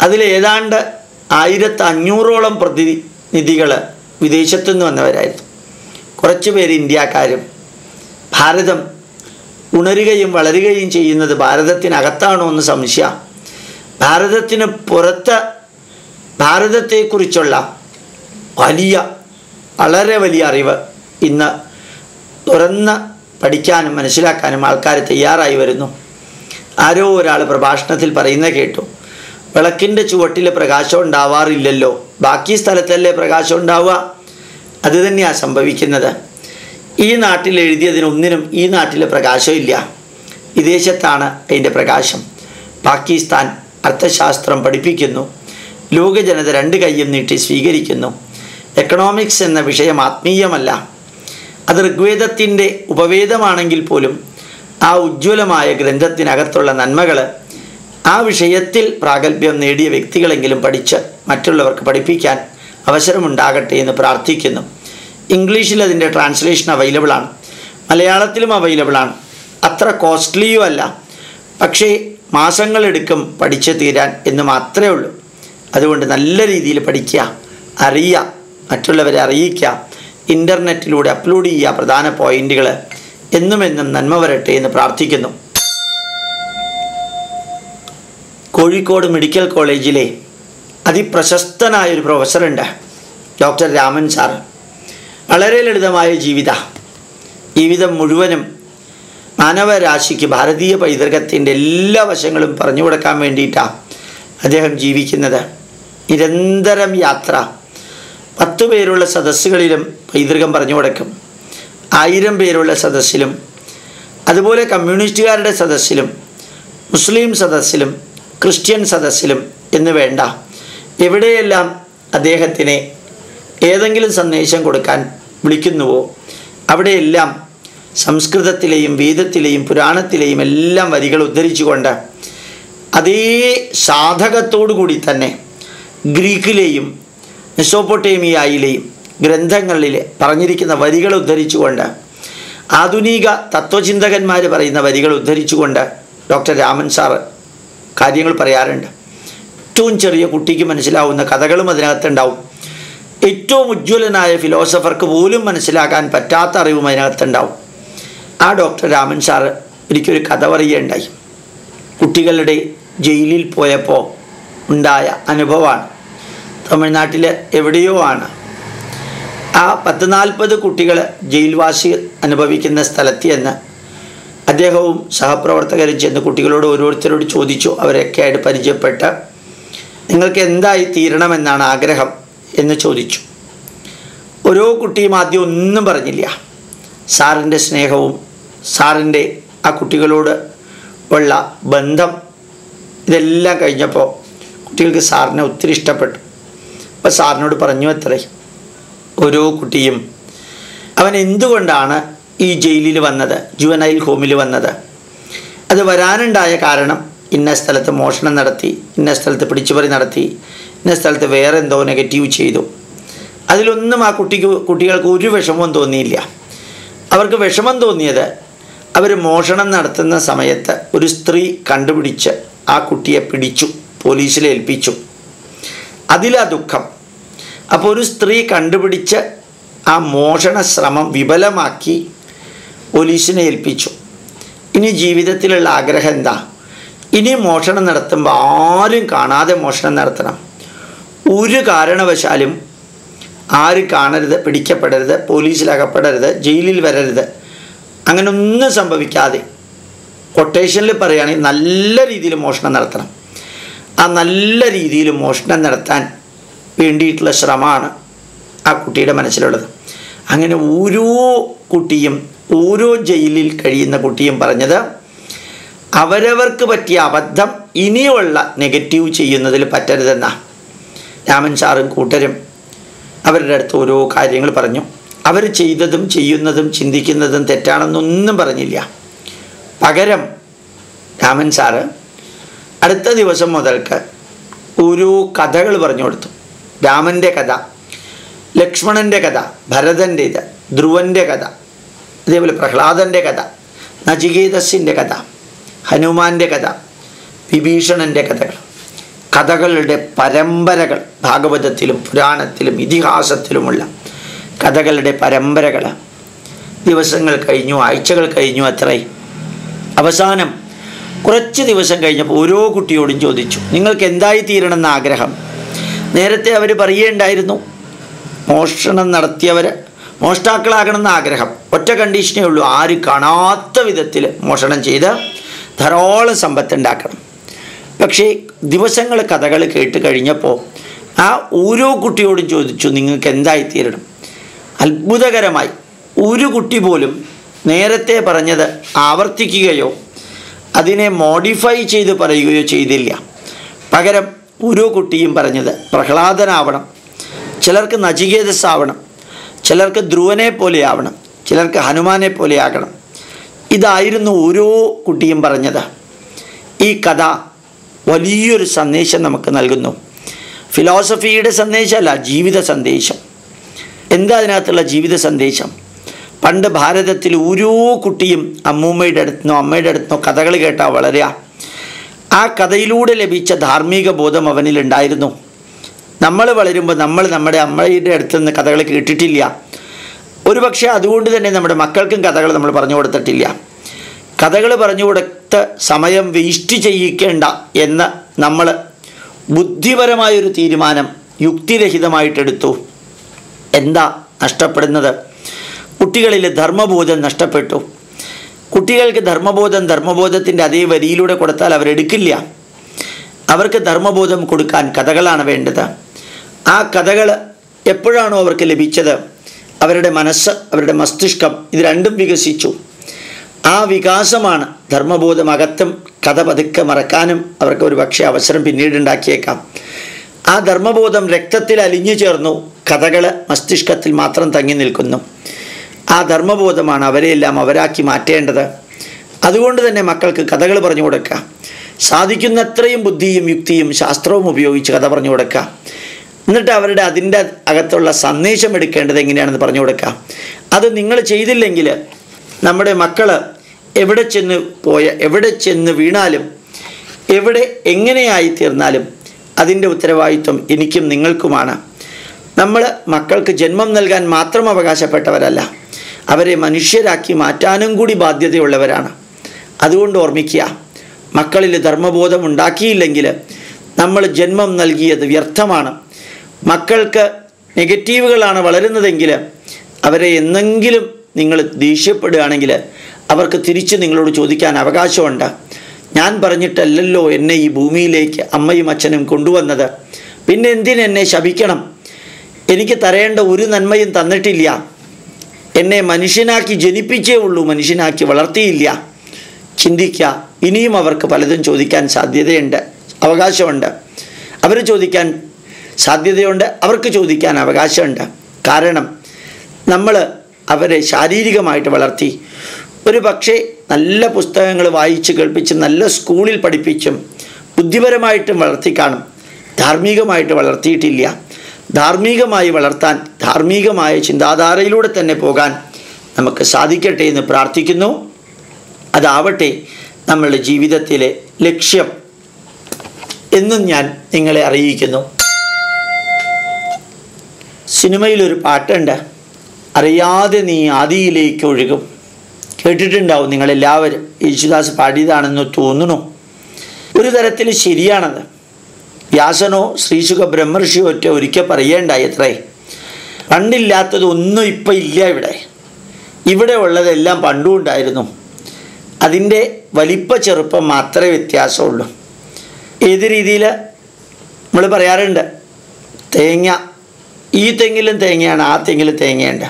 അതിൽ ഏതാണ്ട് ആയിരത്തി അഞ്ഞൂറോളം പ്രതിനിധികൾ വിദേശത്തു നിന്ന് വന്നവരായിരുന്നു. കുറച്ച് പേര് ഇന്ത്യക്കാരും. ഭാരതം ഉണരുകയും വളരുകയും ചെയ്യുന്നത് ഭാരതത്തിനകത്താണോ എന്ന് സംശയം. ഭാരതത്തിന് പുറത്ത് ഭാരതത്തെക്കുറിച്ചുള്ള വലിയ വളരെ വലിയ അറിവ് ഇന്ന് തുറന്ന് പഠിക്കാനും മനസ്സിലാക്കാനും ആൾക്കാർ തയ്യാറായി വരുന്നു. ആരോ ഒരാൾ പ്രഭാഷണത്തിൽ പറയുന്നത് കേട്ടു. വിളക്കിന്റെ ചുവട്ടിൽ പ്രകാശം ഉണ്ടാവാറില്ലല്ലോ. ബാക്കി സ്ഥലത്തല്ലേ പ്രകാശം ഉണ്ടാവുക? അത് തന്നെയാണ് സംഭവിക്കുന്നത്. ഈ നാട്ടിൽ എഴുതിയതിനൊന്നിനും ഈ നാട്ടിൽ പ്രകാശമില്ല വിദേശത്താണ് അതിന്റെ പ്രകാശം. പാകിസ്ഥാൻ അർത്ഥശാസ്ത്രം പഠിപ്പിക്കുന്നു. ലോക ജനത രണ്ട് കൈയും നീട്ടി സ്വീകരിക്കുന്നു. എക്കണോമിക്സ് എന്ന വിഷയം ആത്മീയമല്ല. അത് ഋഗ്വേദത്തിന്റെ ഉപവേദമാണെങ്കിൽ പോലും ആ ഉജ്ജ്വലമായ ഗ്രന്ഥത്തിനകത്തുള്ള നന്മകൾ ആ വിഷയത്തിൽ പ്രാഗൽഭ്യം നേടിയ വ്യക്തികളെങ്കിലും പഠിച്ച് മറ്റുള്ളവർക്ക് പഠിപ്പിക്കാൻ അവസരമുണ്ടാകട്ടെ എന്ന് പ്രാർത്ഥിക്കുന്നു. ഇംഗ്ലീഷിൽ അതിന്റെ ട്രാൻസ്ലേഷൻ അവൈലബിൾ ആണ്. മലയാളത്തിലും അവൈലബിൾ ആണ്. അത്ര കോസ്റ്റ്ലിയും അല്ല. പക്ഷേ മാസങ്ങളെടുക്കും പഠിച്ചു തീരാൻ എന്ന് മാത്രമേ ഉള്ളൂ. അതുകൊണ്ട് നല്ല രീതിയിൽ പഠിക്കുക അറിയുക മറ്റുള്ളവരെ അറിയിക്കുക ഇന്റർനെറ്റിലൂടെ അപ്ലോഡ് ചെയ്യുക പ്രധാന പോയിന്റുകൾ എന്നും എന്നും നന്മ വരട്ടെ എന്ന് പ്രാർത്ഥിക്കുന്നു. കോഴിക്കോട് മെഡിക്കൽ കോളേജിലെ അതിപ്രശസ്തനായ ഒരു പ്രൊഫസറുണ്ട്. Doctor Raman sir. വളരെ ലളിതമായ ജീവിത. ജീവിതം മുഴുവനും മാനവരാശിക്ക് ഭാരതീയ പൈതൃകത്തിന്റെ എല്ലാ വശങ്ങളും പറഞ്ഞു കൊടുക്കാൻ വേണ്ടിയിട്ടാണ് അദ്ദേഹം ജീവിക്കുന്നത്. നിരന്തരം യാത്ര പത്തു പേരുള്ള സദസ്സുകളിലും പൈതൃകം പറഞ്ഞു കൊടുക്കും. ആയിരം പേരുള്ള സദസ്സിലും അതുപോലെ കമ്മ്യൂണിസ്റ്റുകാരുടെ സദസ്സിലും മുസ്ലിം സദസ്സിലും ക്രിസ്ത്യൻ സദസ്സിലും എന്ന് വേണ്ട. എവിടെയെല്ലാം അദ്ദേഹത്തിനെ ഏതെങ്കിലും സന്ദേശം കൊടുക്കാൻ വിളിക്കുന്നുവോ അവിടെയെല്ലാം സംസ്കൃതത്തിലെയും വേദത്തിലെയും പുരാണത്തിലെയും എല്ലാം വരികൾ ഉദ്ധരിച്ചുകൊണ്ട് അതേ സാധകത്തോടു കൂടി തന്നെ ഗ്രീക്കിലെയും മെസോപ്പൊട്ടേമിയയിലെയും ഗ്രന്ഥങ്ങളിൽ പറഞ്ഞിരിക്കുന്ന വരികൾ ഉദ്ധരിച്ചുകൊണ്ട് ആധുനിക തത്വചിന്തകന്മാർ പറയുന്ന വരികൾ ഉദ്ധരിച്ചുകൊണ്ട് ഡോക്ടർ രാമൻ സാറ് കാര്യങ്ങൾ പറയാറുണ്ട്. ഏറ്റവും ചെറിയ കുട്ടിക്ക് മനസ്സിലാവുന്ന കഥകളും അതിനകത്തുണ്ടാവും. ഏറ്റവും ഉജ്ജ്വലനായ ഫിലോസഫർക്ക് പോലും മനസ്സിലാക്കാൻ പറ്റാത്ത അറിവും അതിനകത്തുണ്ടാവും. ആ ഡോക്ടർ രാമൻ സാറ് എനിക്കൊരു കഥ പറയുകയുണ്ടായി. കുട്ടികളുടെ ജയിലിൽ പോയപ്പോൾ ഉണ്ടായ അനുഭവമാണ്. തമിഴ്നാട്ടിൽ എവിടെയോ ആണ് ആ പത്ത് നാൽപ്പത് കുട്ടികൾ ജയിൽവാസി അനുഭവിക്കുന്ന സ്ഥലത്ത് എന്ന് അദ്ദേഹവും സഹപ്രവർത്തകരും ചെന്ന് കുട്ടികളോട് ഓരോരുത്തരോട് ചോദിച്ചു. അവരൊക്കെ ആയിട്ട് പരിചയപ്പെട്ട് നിങ്ങൾക്ക് എന്തായി തീരണമെന്നാണ് ആഗ്രഹം എന്ന് ചോദിച്ചു. ഓരോ കുട്ടിയും ആദ്യം ഒന്നും പറഞ്ഞില്ല. സാറിന്റെ സ്നേഹവും സാറിന്റെ ആ കുട്ടികളോട് ഉള്ള ബന്ധം ഇതെല്ലാം കഴിഞ്ഞപ്പോൾ കുട്ടികൾക്ക് സാറിനെ ഒത്തിരി ഇഷ്ടപ്പെട്ടു. അപ്പോൾ സാറിനോട് പറഞ്ഞു അത്രേ ഓരോ കുട്ടിയും അവൻ എന്തുകൊണ്ടാണ് ഈ ജയിലിൽ വന്നത് ജുവനൈൽ ഹോമിൽ വന്നത്? അത് വരാനുണ്ടായ കാരണം ഇന്ന സ്ഥലത്ത് മോഷണം നടത്തി ഇന്ന സ്ഥലത്ത് പിടിച്ചുപറി നടത്തി ഇന്ന സ്ഥലത്ത് വേറെ എന്തോ നെഗറ്റീവ് ചെയ്തു. അതിലൊന്നും ആ കുട്ടിക്ക് കുട്ടികൾക്ക് ഒരു വിഷമവും തോന്നിയില്ല. അവർക്ക് വിഷമം തോന്നിയത് അവർ മോഷണം നടത്തുന്ന സമയത്ത് ഒരു സ്ത്രീ കണ്ടുപിടിച്ച് ആ കുട്ടിയെ പിടിച്ചു പോലീസിൽ ഏൽപ്പിച്ചു. അതിലാ ദുഃഖം. അപ്പോൾ ഒരു സ്ത്രീ കണ്ടുപിടിച്ച് ആ മോഷണ ശ്രമം വിഫലമാക്കി പോലീസിനെ ഏൽപ്പിച്ചു. ഇനി ജീവിതത്തിലുള്ള ആഗ്രഹം എന്താ? ഇനി മോഷണം നടത്തുമ്പോൾ ആരും കാണാതെ മോഷണം നടത്തണം. ഒരു കാരണവശാലും ആരും കാണരുത് പിടിക്കപ്പെടരുത് പോലീസിൽ അകപ്പെടരുത് ജയിലിൽ വരരുത്. അങ്ങനെ ഒന്നും സംഭവിക്കാതെ. കൊട്ടേഷനിൽ പറയുകയാണെങ്കിൽ നല്ല രീതിയിൽ മോഷണം നടത്തണം. ആ നല്ല രീതിയിൽ മോഷണം നടത്താൻ വേണ്ടിയിട്ടുള്ള ശ്രമമാണ് ആ കുട്ടിയുടെ മനസ്സിലുള്ളത്. അങ്ങനെ ഓരോ കുട്ടിയും ഓരോ ജയിലിൽ കഴിയുന്ന കുട്ടിയും പറഞ്ഞത് അവരവർക്ക് പറ്റിയ അബദ്ധം ഇനിയുള്ള നെഗറ്റീവ് ചെയ്യുന്നതിൽ പറ്റരുതെന്നാണ് രാമൻ സാറും കൂട്ടരും അവരുടെ അടുത്ത് ഓരോ കാര്യങ്ങൾ പറഞ്ഞു. അവർ ചെയ്തതും ചെയ്യുന്നതും ചിന്തിക്കുന്നതും തെറ്റാണെന്നൊന്നും പറഞ്ഞില്ല. പകരം രാമൻ സാറ് അടുത്ത ദിവസം മുതൽക്ക് ഒരു കഥകൾ പറഞ്ഞു കൊടുത്തു. രാമന്റെ കഥ ലക്ഷ്മണന്റെ കഥ ഭരതന്റെ ഇത് ധ്രുവന്റെ കഥ അതേപോലെ പ്രഹ്ലാദന്റെ കഥ നചികേതസിന്റെ കഥ ഹനുമാന്റെ കഥ വിഭീഷണന്റെ കഥകൾ. കഥകളുടെ പരമ്പരകൾ ഭാഗവതത്തിലും പുരാണത്തിലും ഇതിഹാസത്തിലുമുള്ള കഥകളുടെ പരമ്പരകൾ ദിവസങ്ങൾ കഴിഞ്ഞു ആഴ്ചകൾ കഴിഞ്ഞു അത്രയും അവസാനം കുറച്ച് ദിവസം കഴിഞ്ഞപ്പോൾ ഓരോ കുട്ടിയോടും ചോദിച്ചു നിങ്ങൾക്ക് എന്തായി തീരണമെന്ന ആഗ്രഹം? നേരത്തെ അവർ പറയുകയുണ്ടായിരുന്നു മോഷണം നടത്തിയവർ മോഷ്ടാക്കളാകണമെന്ന ആഗ്രഹം. ഒറ്റ കണ്ടീഷനേ ഉള്ളൂ ആരും കാണാത്ത വിധത്തിൽ മോഷണം ചെയ്ത് ധാരാളം സമ്പത്ത് ഉണ്ടാക്കണം. പക്ഷേ ദിവസങ്ങൾ കഥകൾ കേട്ട് കഴിഞ്ഞപ്പോൾ ആ ഓരോ കുട്ടിയോടും ചോദിച്ചു നിങ്ങൾക്ക് എന്തായി തീരണം? അത്ഭുതകരമായി ഒരു കുട്ടി പോലും നേരത്തെ പറഞ്ഞത് ആവർത്തിക്കുകയോ അതിനെ മോഡിഫൈ ചെയ്ത് പറയുകയോ ചെയ്തില്ല. പകരം ഓരോ കുട്ടിയും പറഞ്ഞത് പ്രഹ്ലാദനാവണം. ചിലർക്ക് നചികേതസ്സാവണം. ചിലർക്ക് ധ്രുവനെ പോലെ ആവണം. ചിലർക്ക് ഹനുമാനെ പോലെ ആകണം. ഇതായിരുന്നു ഓരോ കുട്ടിയും പറഞ്ഞത്. ഈ കഥ വലിയൊരു സന്ദേശം നമുക്ക് നൽകുന്നു. ഫിലോസഫിയുടെ സന്ദേശമല്ല ജീവിത സന്ദേശം. എന്താ അതിനകത്തുള്ള ജീവിത സന്ദേശം? പണ്ട് ഭാരതത്തിൽ ഓരോ കുട്ടിയും അമ്മൂമ്മയുടെ അടുത്തുനിന്നോ അമ്മയുടെ അടുത്തുനിന്നോ കഥകൾ കേട്ടാൽ വളരുക ആ കഥയിലൂടെ ലഭിച്ച ധാർമ്മിക ബോധം അവനിലുണ്ടായിരുന്നു. നമ്മൾ വളരുമ്പോൾ നമ്മൾ നമ്മുടെ അമ്മയുടെ അടുത്ത് നിന്ന് കഥകൾ കേട്ടിട്ടില്ല. ഒരുപക്ഷെ അതുകൊണ്ട് തന്നെ നമ്മുടെ മക്കൾക്കും കഥകൾ നമ്മൾ പറഞ്ഞു കൊടുത്തിട്ടില്ല. കഥകൾ പറഞ്ഞു കൊടുത്ത് സമയം വേസ്റ്റ് ചെയ്യിക്കേണ്ട എന്ന് നമ്മൾ ബുദ്ധിപരമായൊരു തീരുമാനം യുക്തിരഹിതമായിട്ടെടുത്തു. എന്താ നഷ്ടപ്പെടുന്നത്? കുട്ടികളിൽ ധർമ്മബോധം നഷ്ടപ്പെട്ടു. കുട്ടികൾക്ക് ധർമ്മബോധം ധർമ്മബോധത്തിന്റെ അതേ വരിയിലൂടെ കൊടുത്താൽ അവരെടുക്കില്ല അവർക്ക് ധർമ്മബോധം കൊടുക്കാൻ കഥകളാണ് വേണ്ടത്. ആ കഥകൾ എപ്പോഴാണോ അവർക്ക് ലഭിച്ചത്? അവരുടെ മനസ്സ് അവരുടെ മസ്തിഷ്കം ഇത് രണ്ടും വികസിച്ചു. ആ വികാസമാണ് ധർമ്മബോധം അകത്തും കഥ പതുക്കെ മറക്കാനും അവർക്ക് ഒരു പക്ഷേ അവസരം പിന്നീട് ഉണ്ടാക്കിയേക്കാം. ആ ധർമ്മബോധം രക്തത്തിൽ അലിഞ്ഞു ചേർന്നു കഥകൾ മസ്തിഷ്കത്തിൽ മാത്രം തങ്ങി നിൽക്കുന്നു. ആ ധർമ്മബോധമാണ് അവരെയെല്ലാം അവരാക്കി മാറ്റേണ്ടത്. അതുകൊണ്ട് തന്നെ മക്കൾക്ക് കഥകൾ പറഞ്ഞു കൊടുക്കുക സാധിക്കുന്നത്രയും ബുദ്ധിയും യുക്തിയും ശാസ്ത്രവും ഉപയോഗിച്ച് കഥ പറഞ്ഞു കൊടുക്കുക എന്നിട്ട് അവരുടെ അതിന്റെ അകത്തുള്ള സന്ദേശം എടുക്കേണ്ടത് എങ്ങനെയാണെന്ന് പറഞ്ഞു കൊടുക്കുക അത് നിങ്ങൾ ചെയ്തില്ലെങ്കിൽ നമ്മുടെ മക്കൾ എവിടെ ചെന്ന് പോയ എവിടെ ചെന്ന് വീണാലും എവിടെ എങ്ങനെയായി തീർന്നാലും അതിന്റെ ഉത്തരവാദിത്വം എനിക്കും നിങ്ങൾക്കുമാണ്. നമ്മൾ മക്കൾക്ക് ജന്മം നൽകാൻ മാത്രം അവകാശപ്പെട്ടവരല്ല. അവരെ മനുഷ്യരാക്കി മാറ്റാനും കൂടി ബാധ്യതയുള്ളവരാണ്. അതുകൊണ്ട് ഓർമ്മിക്കുക മക്കളിൽ ധർമ്മബോധം ഉണ്ടാക്കിയില്ലെങ്കിൽ നമ്മൾ ജന്മം നൽകിയത് വ്യർത്ഥമാണ്. മക്കൾക്ക് നെഗറ്റീവുകളാണ് വളരുന്നതെങ്കിൽ അവരെ എന്നെങ്കിലും നിങ്ങൾ ദേഷ്യപ്പെടുകയാണെങ്കിൽ അവർക്ക് തിരിച്ച് നിങ്ങളോട് ചോദിക്കാൻ അവകാശമുണ്ട്. ഞാൻ പറഞ്ഞിട്ടല്ലല്ലോ എന്നെ ഈ ഭൂമിയിലേക്ക് അമ്മയും അച്ഛനും കൊണ്ടുവന്നത്. പിന്നെ എന്തിനെന്നെ ശപിക്കണം? എനിക്ക് തരേണ്ട ഒരു നന്മയും തന്നിട്ടില്ല. എന്നെ മനുഷ്യനാക്കി ജനിപ്പിച്ചേ ഉള്ളൂ മനുഷ്യനാക്കി വളർത്തിയില്ല. ചിന്തിക്കുക ഇനിയും അവർക്ക് പലതും ചോദിക്കാൻ സാധ്യതയുണ്ട് അവകാശമുണ്ട്. അവർ ചോദിക്കാൻ സാധ്യതയുണ്ട് അവർക്ക് ചോദിക്കാൻ അവകാശമുണ്ട്. കാരണം നമ്മൾ അവരെ ശാരീരികമായിട്ട് വളർത്തി ഒരു പക്ഷേ നല്ല പുസ്തകങ്ങൾ വായിച്ച് കേൾപ്പിച്ചും നല്ല സ്കൂളിൽ പഠിപ്പിച്ചും ബുദ്ധിപരമായിട്ടും വളർത്തി കാണും. ധാർമ്മികമായിട്ട് വളർത്തിയിട്ടില്ല. ധാർമ്മികമായി വളർത്താൻ ധാർമ്മികമായ ചിന്താധാരയിലൂടെ തന്നെ പോകാൻ നമുക്ക് സാധിക്കട്ടെ എന്ന് പ്രാർത്ഥിക്കുന്നു. അതാവട്ടെ നമ്മളുടെ ജീവിതത്തിലെ ലക്ഷ്യം എന്നും ഞാൻ നിങ്ങളെ അറിയിക്കുന്നു. സിനിമയിലൊരു പാട്ടുണ്ട്. അറിയാതെ നീ ആദിയിലേക്ക് ഒഴുകും. കേട്ടിട്ടുണ്ടാവും നിങ്ങളെല്ലാവരും. യേശുദാസ് പാടിയതാണെന്ന് തോന്നുന്നു. ഒരു തരത്തിൽ ശരിയാണത്. വ്യാസനോ ശ്രീശുഖ ബ്രഹ്മർഷിയോ ഒറ്റ ഒരിക്കൽ പറയേണ്ടായി എത്രേ ഇപ്പം ഇല്ല ഇവിടെ. ഇവിടെ ഉള്ളതെല്ലാം പണ്ടും ഉണ്ടായിരുന്നു. അതിന്റെ വലിപ്പ ചെറുപ്പം മാത്രമേ വ്യത്യാസമുള്ളൂ. ഏത് രീതിയിൽ നമ്മൾ പറയാറുണ്ട്? തേങ്ങ. ഈ തെങ്ങിലും തേങ്ങയാണ് ആ തെങ്ങിൽ തേങ്ങയുണ്ട്.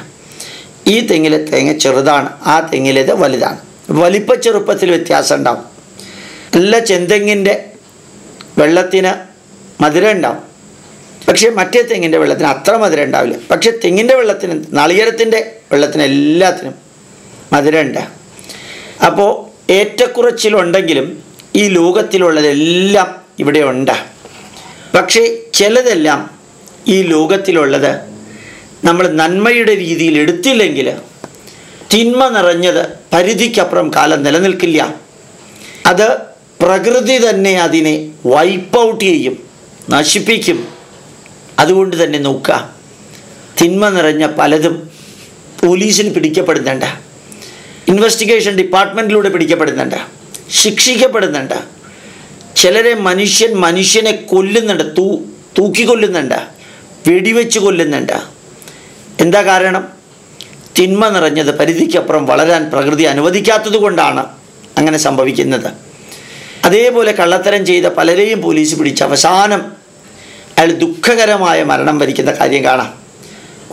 ഈ തെങ്ങിലെ തേങ്ങ ചെറുതാണ് ആ തെങ്ങിലേത് വലുതാണ്. വലിപ്പ ചെറുപ്പത്തിൽ വ്യത്യാസം ഉണ്ടാവും. നല്ല ചെന്തെങ്ങിന്റെ വെള്ളത്തിന് മധുരം ഉണ്ടാവും. പക്ഷേ മറ്റേ തെങ്ങിന്റെ വെള്ളത്തിന് അത്ര മധുരം ഉണ്ടാവില്ല. പക്ഷേ തെങ്ങിന്റെ വെള്ളത്തിന് നളികരത്തിന്റെ വെള്ളത്തിന് എല്ലാത്തിനും മധുരമുണ്ട് അപ്പോൾ ഏറ്റക്കുറച്ചിലുണ്ടെങ്കിലും ഈ ലോകത്തിലുള്ളതെല്ലാം ഇവിടെ ഉണ്ട്. പക്ഷേ ചിലതെല്ലാം ഈ ലോകത്തിലുള്ളത് നമ്മൾ നന്മയുടെ രീതിയിൽ എടുത്തില്ലെങ്കിൽ തിന്മ നിറഞ്ഞത് പരിധിക്കപ്പുറം കാലം നിലനിൽക്കില്ല. അത് പ്രകൃതി തന്നെ അതിനെ വൈപ്പ് ഔട്ട് ചെയ്യും. നശിപ്പിക്കും. അതുകൊണ്ട് തന്നെ നോക്കുക. തിന്മ നിറഞ്ഞ പലതും പോലീസിന് പിടിക്കപ്പെടുന്നുണ്ട്. ഇൻവെസ്റ്റിഗേഷൻ ഡിപ്പാർട്ട്മെന്റിലൂടെ പിടിക്കപ്പെടുന്നുണ്ട്. ശിക്ഷിക്കപ്പെടുന്നുണ്ട്. ചിലരെ മനുഷ്യൻ മനുഷ്യനെ കൊല്ലുന്നുണ്ട്. തൂ തൂക്കിക്കൊല്ലുന്നുണ്ട്. വെടിവെച്ച് കൊല്ലുന്നുണ്ട്. എന്താ കാരണം? തിന്മ നിറഞ്ഞത് പരിധിക്കപ്പുറം വളരാൻ പ്രകൃതി അനുവദിക്കാത്തത് കൊണ്ടാണ് അങ്ങനെ സംഭവിക്കുന്നത്. അതേപോലെ കള്ളത്തരം ചെയ്ത പലരെയും പോലീസ് പിടിച്ച് അവസാനം അയാൾ ദുഃഖകരമായ മരണം വരിക്കുന്ന കാര്യം കാണാം.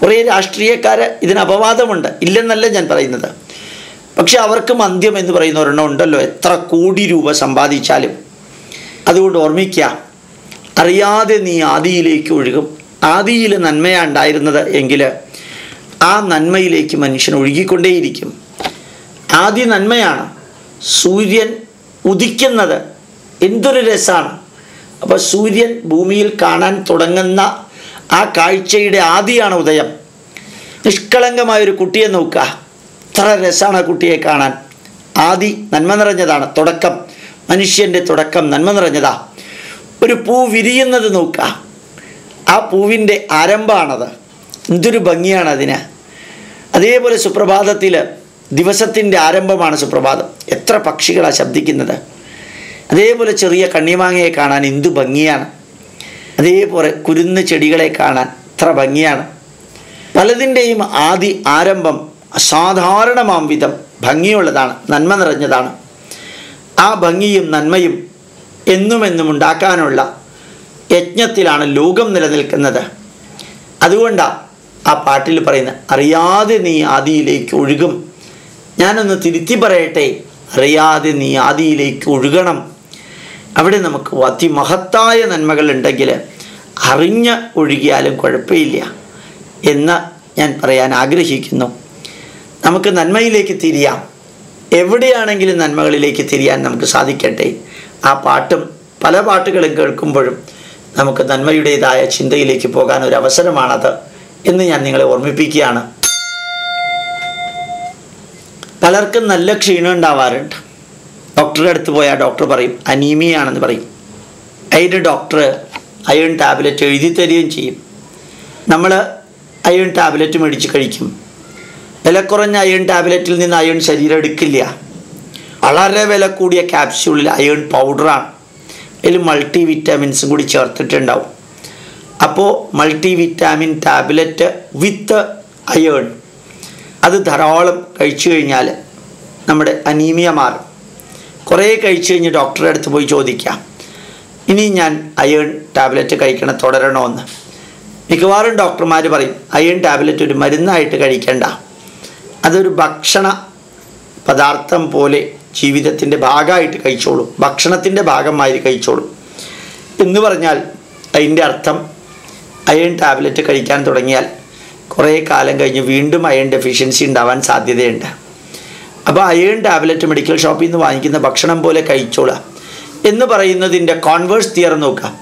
കുറേ രാഷ്ട്രീയക്കാർ ഇതിന് അപവാദമുണ്ട്. ഇല്ലെന്നല്ല ഞാൻ പറയുന്നത്. പക്ഷെ അവർക്ക് മദ്യം എന്ന് പറയുന്ന ഒരെണ്ണം ഉണ്ടല്ലോ. എത്ര കോടി രൂപ സമ്പാദിച്ചാലും. അതുകൊണ്ട് ഓർമ്മിക്കുക അറിയാതെ നീ ആദിയിലേക്ക് ഒഴുകും. ആദിയിൽ നന്മയാണ് ഉണ്ടായിരുന്നത് എങ്കിൽ ആ നന്മയിലേക്ക് മനുഷ്യൻ ഒഴുകിക്കൊണ്ടേയിരിക്കും. ആദ്യ നന്മയാണ്. സൂര്യൻ ഉദിക്കുന്നത് എന്തൊരു രസമാണ് അപ്പോൾ സൂര്യൻ ഭൂമിയിൽ കാണാൻ തുടങ്ങുന്ന ആ കാഴ്ചയുടെ ആദിയാണ് ഉദയം. നിഷ്കളങ്കമായൊരു കുട്ടിയെ നോക്കുക. എത്ര രസമാണ് കുട്ടിയെ കാണാൻ. ആദി നന്മ നിറഞ്ഞതാണ്. തുടക്കം. മനുഷ്യന്റെ തുടക്കം നന്മ നിറഞ്ഞതാ. ഒരു പൂ വിരിയുന്നത് നോക്കുക. ആ പൂവിന്റെ ആരംഭമാണത്. എന്തൊരു ഭംഗിയാണ് അതിന്. അതേപോലെ സുപ്രഭാതത്തിൽ ദിവസത്തിന്റെ ആരംഭമാണ് സുപ്രഭാതം. എത്ര പക്ഷികളാണ് ശബ്ദിക്കുന്നത്. അതേപോലെ ചെറിയ കണ്ണിമാങ്ങയെ കാണാൻ എന്തു ഭംഗിയാണ്. അതേപോലെ കുരുന്ന് ചെടികളെ കാണാൻ എത്ര ഭംഗിയാണ്. പലതിന്റെയും ആദി ആരംഭം അസാധാരണമാം വിധം ഭംഗിയുള്ളതാണ് നന്മ നിറഞ്ഞതാണ്. ആ ഭംഗിയും നന്മയും എന്നുമെന്നും എന്നും ഉണ്ടാക്കാനുള്ള യജ്ഞത്തിലാണ് ലോകം നിലനിൽക്കുന്നത്. അതുകൊണ്ടാണ് ആ പാട്ടിൽ പറയുന്നത് അറിയാതെ നീ ആദിയിലേക്ക് ഒഴുകും. ഞാനൊന്ന് തിരുത്തി പറയട്ടെ അറിയാതെ നീ ആദിയിലേക്ക് ഒഴുകണം. അവിടെ നമുക്ക് അതിമഹത്തായ നന്മകൾ ഉണ്ടെങ്കിൽ അറിഞ്ഞ് ഒഴുകിയാലും കുഴപ്പമില്ല എന്ന് ഞാൻ പറയാൻ ആഗ്രഹിക്കുന്നു. നമുക്ക് നന്മയിലേക്ക് തിരിയാം. എവിടെയാണെങ്കിലും നന്മകളിലേക്ക് തിരിയാൻ നമുക്ക് സാധിക്കട്ടെ. ആ പാട്ടും പല പാട്ടുകളും കേൾക്കുമ്പോഴും നമുക്ക് നന്മയുടേതായ ചിന്തയിലേക്ക് പോകാൻ ഒരു അവസരമാണത് എന്ന് ഞാൻ നിങ്ങളെ ഓർമ്മിപ്പിക്കുകയാണ്. പലർക്കും നല്ല ക്ഷീണം ഉണ്ടാവാറുണ്ട്. ഡോക്ടറുടെ അടുത്ത് പോയാൽ ഡോക്ടർ പറയും അനീമിയാണെന്ന് പറയും. അതിന് ഡോക്ടർ അയൺ ടാബ്ലറ്റ് എഴുതി തരികയും ചെയ്യും. നമ്മൾ അയൺ ടാബ്ലറ്റ് മേടിച്ച് കഴിക്കും. വില കുറഞ്ഞ അയൺ ടാബ്ലറ്റിൽ നിന്ന് അയൺ ശരീരം എടുക്കില്ല. വളരെ വില കൂടിയ ക്യാപ്സ്യൂളിൽ അയൺ പൗഡറാണ്. അതിൽ മൾട്ടി വിറ്റാമിൻസും കൂടി ചേർത്തിട്ടുണ്ടാവും. അപ്പോൾ multi vitamin tablet with iron. അത് ധാരാളം കഴിച്ചു കഴിഞ്ഞാൽ നമ്മുടെ അനീമിയ മാറും. കുറേ കഴിച്ചു കഴിഞ്ഞ് ഡോക്ടറുടെ അടുത്ത് പോയി ചോദിക്കാം. ഇനി ഞാൻ അയേൺ ടാബ്ലറ്റ് കഴിക്കണം തുടരണോന്ന്. മിക്കവാറും ഡോക്ടർമാർ പറയും അയേൺ ടാബ്ലറ്റ് ഒരു മരുന്നായിട്ട് കഴിക്കേണ്ട. അതൊരു ഭക്ഷണ പദാർത്ഥം പോലെ ജീവിതത്തിന്റെ ഭാഗമായിട്ട് കഴിച്ചോളൂ. ഭക്ഷണത്തിന്റെ ഭാഗമായി കഴിച്ചോളൂ. എന്ന് പറഞ്ഞാൽ അതിന്റെ അർത്ഥം അയൺ ടാബ്ലറ്റ് കഴിക്കാൻ തുടങ്ങിയാൽ കുറേ കാലം കഴിഞ്ഞ് വീണ്ടും അയൺ ഡെഫിഷ്യൻസി ഉണ്ടാവാൻ സാധ്യതയുണ്ട്. അപ്പോൾ അയേൺ ടാബ്ലറ്റ് മെഡിക്കൽ ഷോപ്പിൽ നിന്ന് വാങ്ങിക്കുന്ന ഭക്ഷണം പോലെ കഴിച്ചോളാം. എന്ന് പറയുന്നതിന്റെ കോൺവേഴ്സ് തിയർ നോക്കുക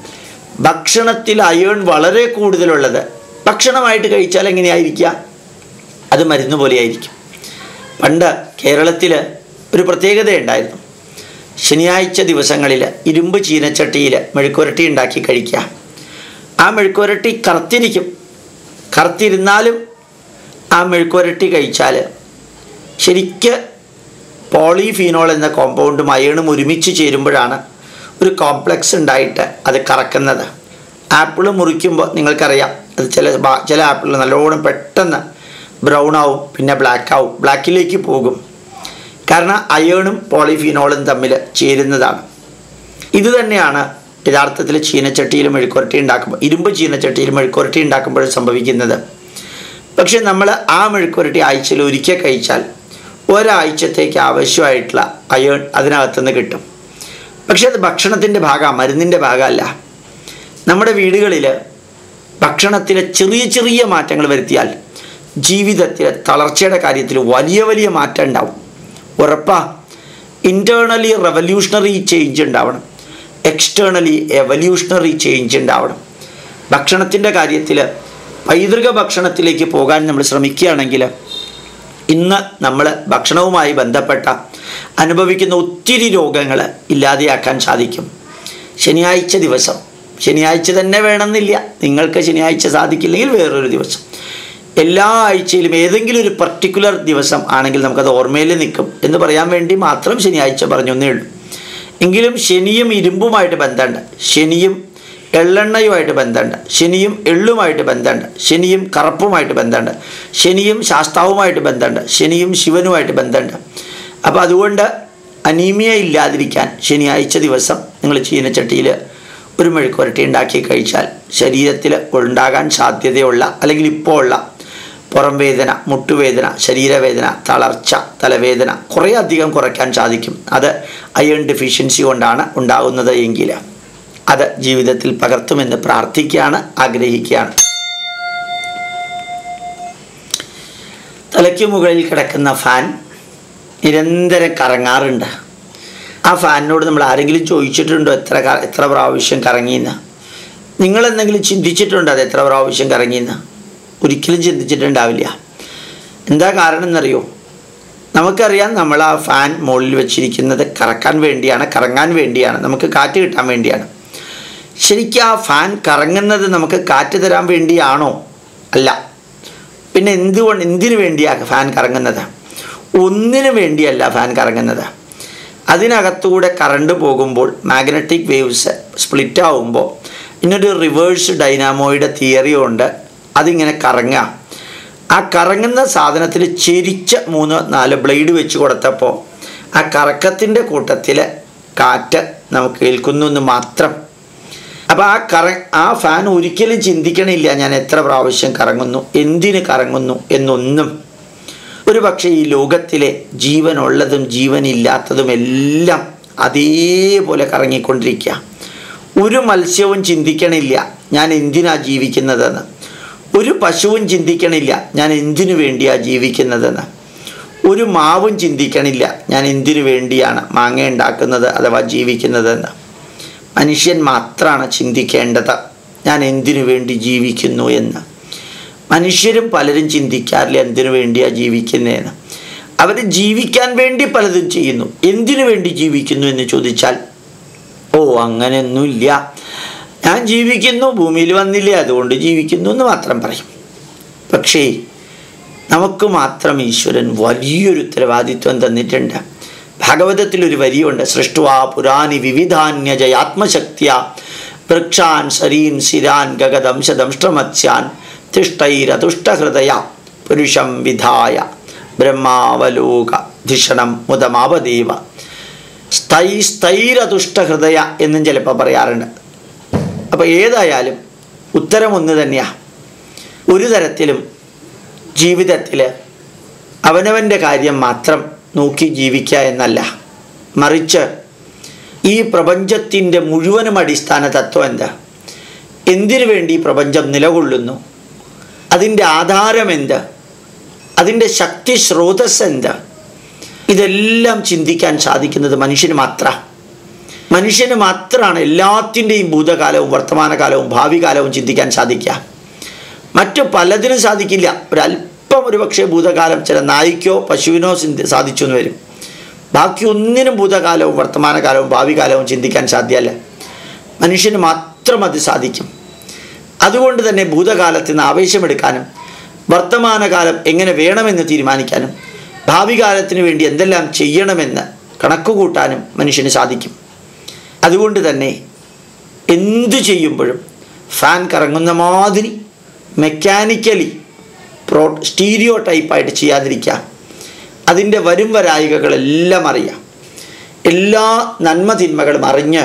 ഭക്ഷണത്തിൽ അയേൺ വളരെ കൂടുതലുള്ളത്. ഭക്ഷണമായിട്ട് കഴിച്ചാൽ എങ്ങനെയായിരിക്കുക? അത് മരുന്ന് പോലെയായിരിക്കും. പണ്ട് കേരളത്തിൽ ഒരു പ്രത്യേകതയുണ്ടായിരുന്നു. ശനിയാഴ്ച ദിവസങ്ങളിൽ ഇരുമ്പ് ചീനച്ചട്ടിയിൽ മെഴുക്കുരട്ടി ഉണ്ടാക്കി കഴിക്കുക. ആ മെഴുക്കുരട്ടി കറുത്തിരിക്കും. കറുത്തിരുന്നാലും ആ മെഴുക്കുരട്ടി കഴിച്ചാൽ ശരിക്ക് പോളിഫീനോൾ എന്ന കോമ്പൗണ്ടും അയണും ഒരുമിച്ച് ചേരുമ്പോഴാണ് ഒരു കോംപ്ലക്സ് ഉണ്ടായിട്ട് അത് കറക്കുന്നത്. ആപ്പിൾ മുറിക്കുമ്പോൾ നിങ്ങൾക്കറിയാം അത് ചില ചില ആപ്പിൾ നല്ലോണം പെട്ടെന്ന് ബ്രൗൺ ആവും പിന്നെ ബ്ലാക്ക് ആവും ബ്ലാക്കിലേക്ക് പോകും. കാരണം അയേണും പോളിഫീനോളും തമ്മിൽ ചേരുന്നതാണ്. ഇത് തന്നെയാണ് യഥാർത്ഥത്തിൽ ചീനച്ചട്ടിയിൽ മെഴുക്കുരട്ടി ഉണ്ടാക്കുമ്പോൾ ഇരുമ്പ് ചീനച്ചട്ടിയിൽ മെഴുക്കുരട്ടി ഉണ്ടാക്കുമ്പോഴും സംഭവിക്കുന്നത്. പക്ഷേ നമ്മൾ ആ മെഴുക്കുരട്ടി ആഴ്ചയിൽ ഒരിക്കൽ കഴിച്ചാൽ ഒരാഴ്ചത്തേക്ക് ആവശ്യമായിട്ടുള്ള അയൺ അതിനകത്തുനിന്ന് കിട്ടും. പക്ഷെ അത് ഭക്ഷണത്തിന്റെ ഭാഗമാണ് മരുന്നിന്റെ ഭാഗമല്ല. നമ്മുടെ വീടുകളിൽ ഭക്ഷണത്തിലെ ചെറിയ ചെറിയ മാറ്റങ്ങൾ വരുത്തിയാൽ ജീവിതത്തിലെ തളർച്ചയുടെ കാര്യത്തിൽ വലിയ വലിയ മാറ്റം ഉണ്ടാവും. ഉറപ്പാ ഇന്റേർണലി റെവല്യൂഷണറി ചേഞ്ച് ഉണ്ടാവണം. എക്സ്റ്റേണലി എവല്യൂഷണറി ചേഞ്ച് ഉണ്ടാവണം. ഭക്ഷണത്തിന്റെ കാര്യത്തിൽ പൈതൃക ഭക്ഷണത്തിലേക്ക് പോകാൻ നമ്മൾ ശ്രമിക്കുകയാണെങ്കിൽ ഇന്ന് നമ്മൾ ഭക്ഷണവുമായി ബന്ധപ്പെട്ട അനുഭവിക്കുന്ന ഒത്തിരി രോഗങ്ങൾ ഇല്ലാതെയാക്കാൻ സാധിക്കും. ശനിയാഴ്ച ദിവസം. ശനിയാഴ്ച തന്നെ വേണമെന്നില്ല. നിങ്ങൾക്ക് ശനിയാഴ്ച സാധിക്കില്ലെങ്കിൽ വേറൊരു ദിവസം. എല്ലാ ആഴ്ചയിലും ഏതെങ്കിലും ഒരു പർട്ടിക്കുലർ ദിവസം ആണെങ്കിൽ നമുക്കത് ഓർമ്മയിൽ നിൽക്കും. എന്ന് പറയാൻ വേണ്ടി മാത്രം ശനിയാഴ്ച പറഞ്ഞു പറഞ്ഞൊന്നേ ഉള്ളൂ. എങ്കിലും ശനിയും ഇരുമ്പുമായിട്ട് ബന്ധമുണ്ട്. ശനിയും എള്ളെണ്ണയുമായിട്ട് ബന്ധമുണ്ട്. ശനിയും എള്ളുമായിട്ട് ബന്ധമുണ്ട്. ശനിയും കറുപ്പുമായിട്ട് ബന്ധമുണ്ട്. ശനിയും ശാസ്താവുമായിട്ട് ബന്ധമുണ്ട്. ശനിയും ശിവനുമായിട്ട് ബന്ധമുണ്ട്. അപ്പോൾ അതുകൊണ്ട് അനീമിയ ഇല്ലാതിരിക്കാൻ ശനിയാഴ്ച ദിവസം നിങ്ങൾ ചീനച്ചട്ടിയിൽ ഒരു മെഴുക്കുരട്ടി ഉണ്ടാക്കി കഴിച്ചാൽ ശരീരത്തിൽ ഉണ്ടാകാൻ സാധ്യതയുള്ള അല്ലെങ്കിൽ ഇപ്പോൾ ഉള്ള പുറം വേദന മുട്ടുവേദന ശരീരവേദന തളർച്ച തലവേദന കുറേ അധികം കുറയ്ക്കാൻ സാധിക്കും. അത് അയൺ ഡെഫിഷ്യൻസി കൊണ്ടാണ് ഉണ്ടാകുന്നത് എങ്കിൽ. അത് ജീവിതത്തിൽ പകർത്തുമെന്ന് പ്രാർത്ഥിക്കുകയാണ് ആഗ്രഹിക്കുകയാണ്. തലയ്ക്ക് മുകളിൽ കിടക്കുന്ന ഫാൻ നിരന്തരം കറങ്ങാറുണ്ട്. ആ ഫാനിനോട് നമ്മൾ ആരെങ്കിലും ചോദിച്ചിട്ടുണ്ടോ എത്ര എത്ര പ്രാവശ്യം കറങ്ങിയെന്ന്? നിങ്ങൾ എന്തെങ്കിലും ചിന്തിച്ചിട്ടുണ്ടോ അത് എത്ര പ്രാവശ്യം കറങ്ങിയെന്ന്? ഒരിക്കലും ചിന്തിച്ചിട്ടുണ്ടാവില്ല. എന്താ കാരണം എന്നറിയോ? നമുക്കറിയാം നമ്മൾ ആ ഫാൻ മുകളിൽ വെച്ചിരിക്കുന്നത് കറക്കാൻ വേണ്ടിയാണ് കറങ്ങാൻ വേണ്ടിയാണ് നമുക്ക് കാറ്റ് കിട്ടാൻ വേണ്ടിയാണ്. ശരിക്കും ആ ഫാൻ കറങ്ങുന്നത് നമുക്ക് കാറ്റ് തരാൻ വേണ്ടിയാണോ? അല്ല. പിന്നെ എന്തുകൊണ്ട് എന്തിനു വേണ്ടിയാണ് ഫാൻ കറങ്ങുന്നത്? ഒന്നിനു വേണ്ടിയല്ല ഫാൻ കറങ്ങുന്നത്. അതിനകത്തൂടെ കറണ്ട് പോകുമ്പോൾ മാഗ്നറ്റിക് വേവ്സ് സ്പ്ലിറ്റ് ആവുമ്പോൾ ഇന്നൊരു റിവേഴ്സ് ഡൈനാമോയുടെ തിയറി കൊണ്ട് അതിങ്ങനെ കറങ്ങുക. ആ കറങ്ങുന്ന സാധനത്തിൽ ചെരിച്ച മൂന്ന് നാല് ബ്ലേഡ് വെച്ച് കൊടുത്തപ്പോൾ ആ കറക്കത്തിന്റെ കൂട്ടത്തിൽ കാറ്റ് നമുക്ക് ഏൽക്കുന്നു എന്ന് മാത്രം അപ്പോൾ ആ കറ ആ ഫാൻ ഒരിക്കലും ചിന്തിക്കണില്ല ഞാൻ എത്ര പ്രാവശ്യം കറങ്ങുന്നു എന്തിന് കറങ്ങുന്നു എന്നൊന്നും. ഒരു പക്ഷേ ഈ ലോകത്തിലെ ജീവനുള്ളതും ജീവനില്ലാത്തതും എല്ലാം അതേപോലെ കറങ്ങിക്കൊണ്ടിരിക്കുക ഒരു മത്സ്യവും ചിന്തിക്കണില്ല ഞാൻ എന്തിനാ ജീവിക്കുന്നതെന്ന്. ഒരു പശുവും ചിന്തിക്കണില്ല ഞാൻ എന്തിനു വേണ്ടിയാ ജീവിക്കുന്നതെന്ന്. ഒരു മാവും ചിന്തിക്കണില്ല ഞാൻ എന്തിനു വേണ്ടിയാണ് മാങ്ങ ഉണ്ടാക്കുന്നത് അഥവാ ജീവിക്കുന്നതെന്ന്. മനുഷ്യൻ മാത്രമാണ് ചിന്തിക്കേണ്ടത്. ഞാൻ എന്തിനു വേണ്ടി ജീവിക്കുന്നു എന്ന്. മനുഷ്യരും പലരും ചിന്തിക്കാറില്ല എന്തിനു വേണ്ടിയാണ് ജീവിക്കുന്നതെന്ന് അവർ ജീവിക്കാൻ വേണ്ടി പലതും ചെയ്യുന്നു. എന്തിനു വേണ്ടി ജീവിക്കുന്നു എന്ന് ചോദിച്ചാൽ ഓ അങ്ങനെയൊന്നുമില്ല. ഞാൻ ജീവിക്കുന്നു ഭൂമിയിൽ വന്നില്ലേ അതുകൊണ്ട് ജീവിക്കുന്നു എന്ന് മാത്രം പറയും. പക്ഷേ നമുക്ക് മാത്രം ഈശ്വരൻ വലിയൊരു ഉത്തരവാദിത്വം തന്നിട്ടുണ്ട്. ഭാഗവതത്തിൽ ഒരു വരിയുണ്ട്. സൃഷ്ടുവാ പുരാനി വിവിധാന്യജയാത്മശക്തിയ വൃക്ഷാൻ ശരീൻ ശിരാൻ ഗഗദംശദംഷ്ടമത്സ്യാൻ തിഷ്ടൈരതുഷ്ടഹൃദയ പുരുഷം വിധായ ബ്രഹ്മാവലോക ധിഷണം മുതമാവദേവ സ്ഥൈ സ്ഥൈരതുഷ്ടഹൃദയ എന്നും ചിലപ്പോൾ പറയാറുണ്ട്. അപ്പോൾ ഏതായാലും ഉത്തരം ഒന്ന് തന്നെയാണ് ഒരു തരത്തിലും ജീവിതത്തിൽ അവനവന്റെ കാര്യം മാത്രം നോക്കി ജീവിക്കുക എന്നല്ല. മറിച്ച് ഈ പ്രപഞ്ചത്തിന്റെ മുഴുവനും അടിസ്ഥാന തത്വം എന്താ? എന്തിനു വേണ്ടി ഈ പ്രപഞ്ചം നിലകൊള്ളുന്നു? അതിന്റെ ആധാരം എന്ത്? അതിന്റെ ശക്തി സ്രോതസ് എന്ത്? ഇതെല്ലാം ചിന്തിക്കാൻ സാധിക്കുന്നത് മനുഷ്യന് മാത്ര. മനുഷ്യന് മാത്രമാണ് എല്ലാത്തിന്റെയും ഭൂതകാലവും വർത്തമാനകാലവും ഭാവി കാലവും ചിന്തിക്കാൻ സാധിക്കുക. മറ്റു പലതിനും സാധിക്കില്ല. ഒരല്പം ഒരു പക്ഷേ ഭൂതകാലം ചില നായിക്കോ പശുവിനോ സാധിച്ചു എന്ന് വരും. ബാക്കി ഒന്നിനും ഭൂതകാലവും വർത്തമാനകാലവും ഭാവി കാലവും ചിന്തിക്കാൻ സാധ്യമല്ല മനുഷ്യന് മാത്രം അത് സാധിക്കും. അതുകൊണ്ട് തന്നെ ഭൂതകാലത്ത് നിന്ന് ആവേശമെടുക്കാനും വർത്തമാനകാലം എങ്ങനെ വേണമെന്ന് തീരുമാനിക്കാനും ഭാവി കാലത്തിന് വേണ്ടി എന്തെല്ലാം ചെയ്യണമെന്ന് കണക്കുകൂട്ടാനും മനുഷ്യന് സാധിക്കും. അതുകൊണ്ട് തന്നെ എന്തു ചെയ്യുമ്പോഴും ഫാൻ കറങ്ങുന്ന മാതിരി മെക്കാനിക്കലി പ്രോ സ്റ്റീരിയോ ടൈപ്പായിട്ട് ചെയ്യാതിരിക്കുക. അതിന്റെ വരും വരായികകളെല്ലാം അറിയാം എല്ലാ നന്മ തിന്മകളും അറിഞ്ഞ്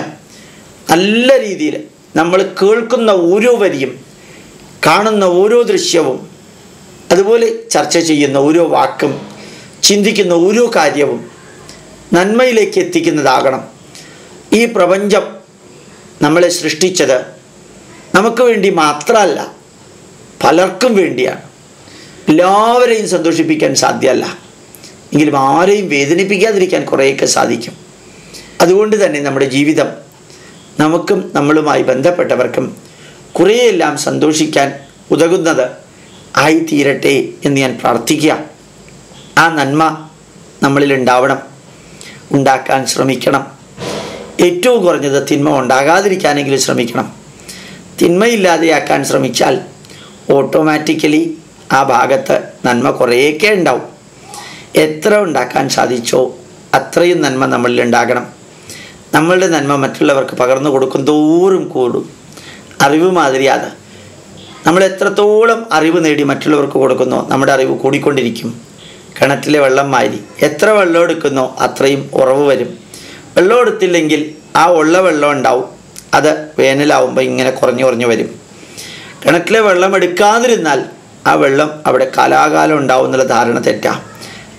നല്ല രീതിയിൽ നമ്മൾ കേൾക്കുന്ന ഓരോ വരിയും കാണുന്ന ഓരോ ദൃശ്യവും അതുപോലെ ചർച്ച ചെയ്യുന്ന ഓരോ വാക്കും ചിന്തിക്കുന്ന ഓരോ കാര്യവും നന്മയിലേക്ക് എത്തിക്കുന്നതാകണം. ഈ പ്രപഞ്ചം നമ്മളെ സൃഷ്ടിച്ചത് നമുക്ക് വേണ്ടി മാത്രമല്ല പലർക്കും വേണ്ടിയാണ്. എല്ലാവരെയും സന്തോഷിപ്പിക്കാൻ സാധ്യമല്ല എങ്കിലും ആരെയും വേദനിപ്പിക്കാതിരിക്കാൻ കുറേയൊക്കെ സാധിക്കും. അതുകൊണ്ട് തന്നെ നമ്മുടെ ജീവിതം നമുക്കും നമ്മളുമായി ബന്ധപ്പെട്ടവർക്കും കുറേയെല്ലാം സന്തോഷിക്കാൻ ഉതകുന്നത് ആയിത്തീരട്ടെ എന്ന് ഞാൻ പ്രാർത്ഥിക്കുക. ആ നന്മ നമ്മളിൽ ഉണ്ടാവണം ഉണ്ടാക്കാൻ ശ്രമിക്കണം. ഏറ്റവും കുറഞ്ഞത് തിന്മ ഉണ്ടാകാതിരിക്കാനെങ്കിലും ശ്രമിക്കണം. തിന്മയില്ലാതെയാക്കാൻ ശ്രമിച്ചാൽ ഓട്ടോമാറ്റിക്കലി ആ ഭാഗത്ത് നന്മ കുറേയൊക്കെ ഉണ്ടാവും. എത്ര ഉണ്ടാക്കാൻ സാധിച്ചോ അത്രയും നന്മ നമ്മളിൽ ഉണ്ടാകണം. നമ്മളുടെ നന്മ മറ്റുള്ളവർക്ക് പകർന്നു കൊടുക്കും തോറും കൂടും. അറിവ് മാതിരിയാത് നമ്മൾ എത്രത്തോളം അറിവ് നേടി മറ്റുള്ളവർക്ക് കൊടുക്കുന്നോ നമ്മുടെ അറിവ് കൂടിക്കൊണ്ടിരിക്കും. കിണറ്റിലെ വെള്ളം മാതിരി എത്ര വെള്ളം എടുക്കുന്നോ അത്രയും ഉറവ് വരും. വെള്ളം എടുത്തില്ലെങ്കിൽ ആ ഉള്ള വെള്ളം ഉണ്ടാവും. അത് വേനലാവുമ്പോൾ ഇങ്ങനെ കുറഞ്ഞു കുറഞ്ഞു വരും. കിണറ്റിലെ വെള്ളം എടുക്കാതിരുന്നാൽ ആ വെള്ളം അവിടെ കാലാകാലം ഉണ്ടാവും എന്നുള്ള ധാരണ തെറ്റാം.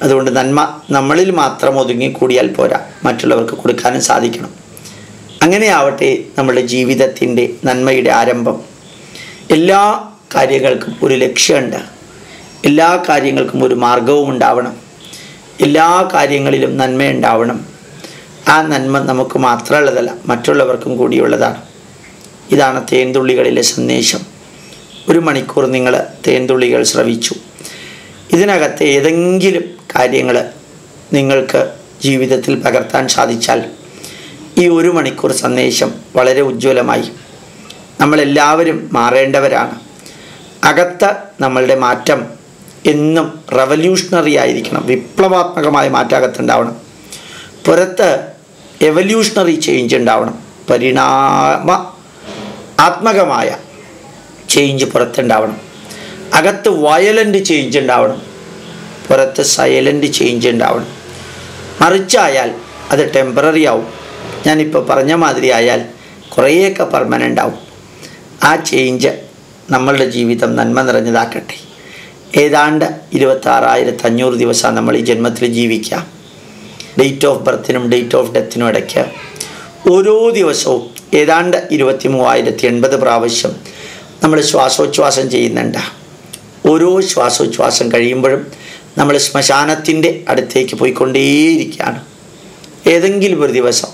അതുകൊണ്ട് നന്മ നമ്മളിൽ മാത്രം ഒതുങ്ങിക്കൂടിയാൽ പോരാ. മറ്റുള്ളവർക്ക് കൊടുക്കാനും സാധിക്കണം. അങ്ങനെയാവട്ടെ നമ്മുടെ ജീവിതത്തിന്റെ നന്മയുടെ ആരംഭം. എല്ലാ കാര്യങ്ങൾക്കും ഒരു ലക്ഷ്യമുണ്ട്. എല്ലാ കാര്യങ്ങൾക്കും ഒരു മാർഗവും ഉണ്ടാവണം. എല്ലാ കാര്യങ്ങളിലും നന്മ ഉണ്ടാവണം ആ നന്മ നമുക്ക് മാത്രമുള്ളതല്ല മറ്റുള്ളവർക്കും കൂടിയുള്ളതാണ്. ഇതാണ് തേൻതുള്ളികളിലെ സന്ദേശം. ഒരു മണിക്കൂർ നിങ്ങൾ തേൻതുള്ളികൾ ശ്രവിച്ചു. ഇതിനകത്തെ ഏതെങ്കിലും കാര്യങ്ങൾ നിങ്ങൾക്ക് ജീവിതത്തിൽ പകർത്താൻ സാധിച്ചാൽ ഈ ഒരു മണിക്കൂർ സന്ദേശം വളരെ ഉജ്ജ്വലമായി നമ്മളെല്ലാവരും മാറേണ്ടവരാണ്. അകത്ത് നമ്മളുടെ മാറ്റം എന്നും റവല്യൂഷണറി ആയിരിക്കണം. വിപ്ലവാത്മകമായ മാറ്റം അകത്തുണ്ടാവണം. പുറത്ത് എവല്യൂഷണറി ചേഞ്ച് ഉണ്ടാവണം. പരിണാമ ആത്മകമായ ചേഞ്ച് പുറത്തുണ്ടാവണം. അകത്ത് വയലന്റ് ചേഞ്ച് ഉണ്ടാവണം. പുറത്ത് സൈലന്റ് ചേഞ്ച് ഉണ്ടാവണം. മറിച്ചായാൽ അത് ടെമ്പററി ആവും. ഞാനിപ്പോൾ പറഞ്ഞ മാതിരി ആയാൽ കുറേയൊക്കെ പെർമനന്റ് ആവും. ആ ചേഞ്ച് നമ്മളുടെ ജീവിതം നന്മ നിറഞ്ഞതാക്കട്ടെ. ഏതാണ്ട് ഇരുപത്താറായിരത്തി അഞ്ഞൂറ് ദിവസമാണ് നമ്മൾ ഈ ജന്മത്തിൽ ജീവിക്കുക. ഡേറ്റ് ഓഫ് ബർത്തിനും ഡേറ്റ് ഓഫ് ഡെത്തിനും ഇടയ്ക്ക് ഓരോ ദിവസവും ഏതാണ്ട് ഇരുപത്തി മൂവായിരത്തി എൺപത് പ്രാവശ്യം നമ്മൾ ശ്വാസോച്ഛ്വാസം ചെയ്യുന്നുണ്ട്. ഓരോ ശ്വാസോച്ഛ്വാസം കഴിയുമ്പോഴും നമ്മൾ ശ്മശാനത്തിന്റെ അടുത്തേക്ക് പോയിക്കൊണ്ടേയിരിക്കുകയാണ്. ഏതെങ്കിലും ഒരു ദിവസം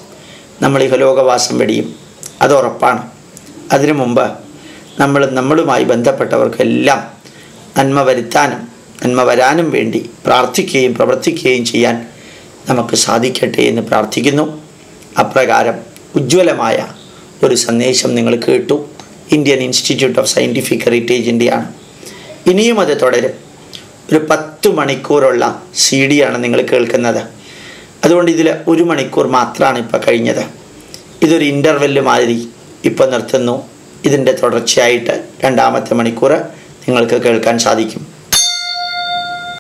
നമ്മൾ ഇഹലോകവാസം വെടിയും. അത് ഉറപ്പാണ്. അതിനു മുമ്പ് നമ്മൾ നമ്മളുമായി ബന്ധപ്പെട്ടവർക്കെല്ലാം നന്മ വരുത്താനും നന്മ വരാനും വേണ്ടി പ്രാർത്ഥിക്കുകയും പ്രവർത്തിക്കുകയും ചെയ്യാൻ നമുക്ക് സാധിക്കട്ടെ എന്ന് പ്രാർത്ഥിക്കുന്നു. അപ്രകാരം ഉജ്ജ്വലമായ ഒരു സന്ദേശം നിങ്ങൾ കേട്ടു. ഇന്ത്യൻ ഇൻസ്റ്റിറ്റ്യൂട്ട് ഓഫ് സയന്റിഫിക് ഹെറിറ്റേജിന്റെയാണ് ഇനിയും അത് തുടരും. ഒരു പത്ത് മണിക്കൂറുള്ള സി ഡിയാണ് നിങ്ങൾ കേൾക്കുന്നത്. അതുകൊണ്ട് ഇതിൽ ഒരു മണിക്കൂർ മാത്രമാണ് ഇപ്പോൾ കഴിഞ്ഞത്. ഇതൊരു ഇന്റർവെല്ല് മാതിരി ഇപ്പോൾ നിർത്തുന്നു. ഇതിന്റെ തുടർച്ചയായിട്ട് രണ്ടാമത്തെ മണിക്കൂർ നിങ്ങൾക്ക് കേൾക്കാൻ സാധിക്കും.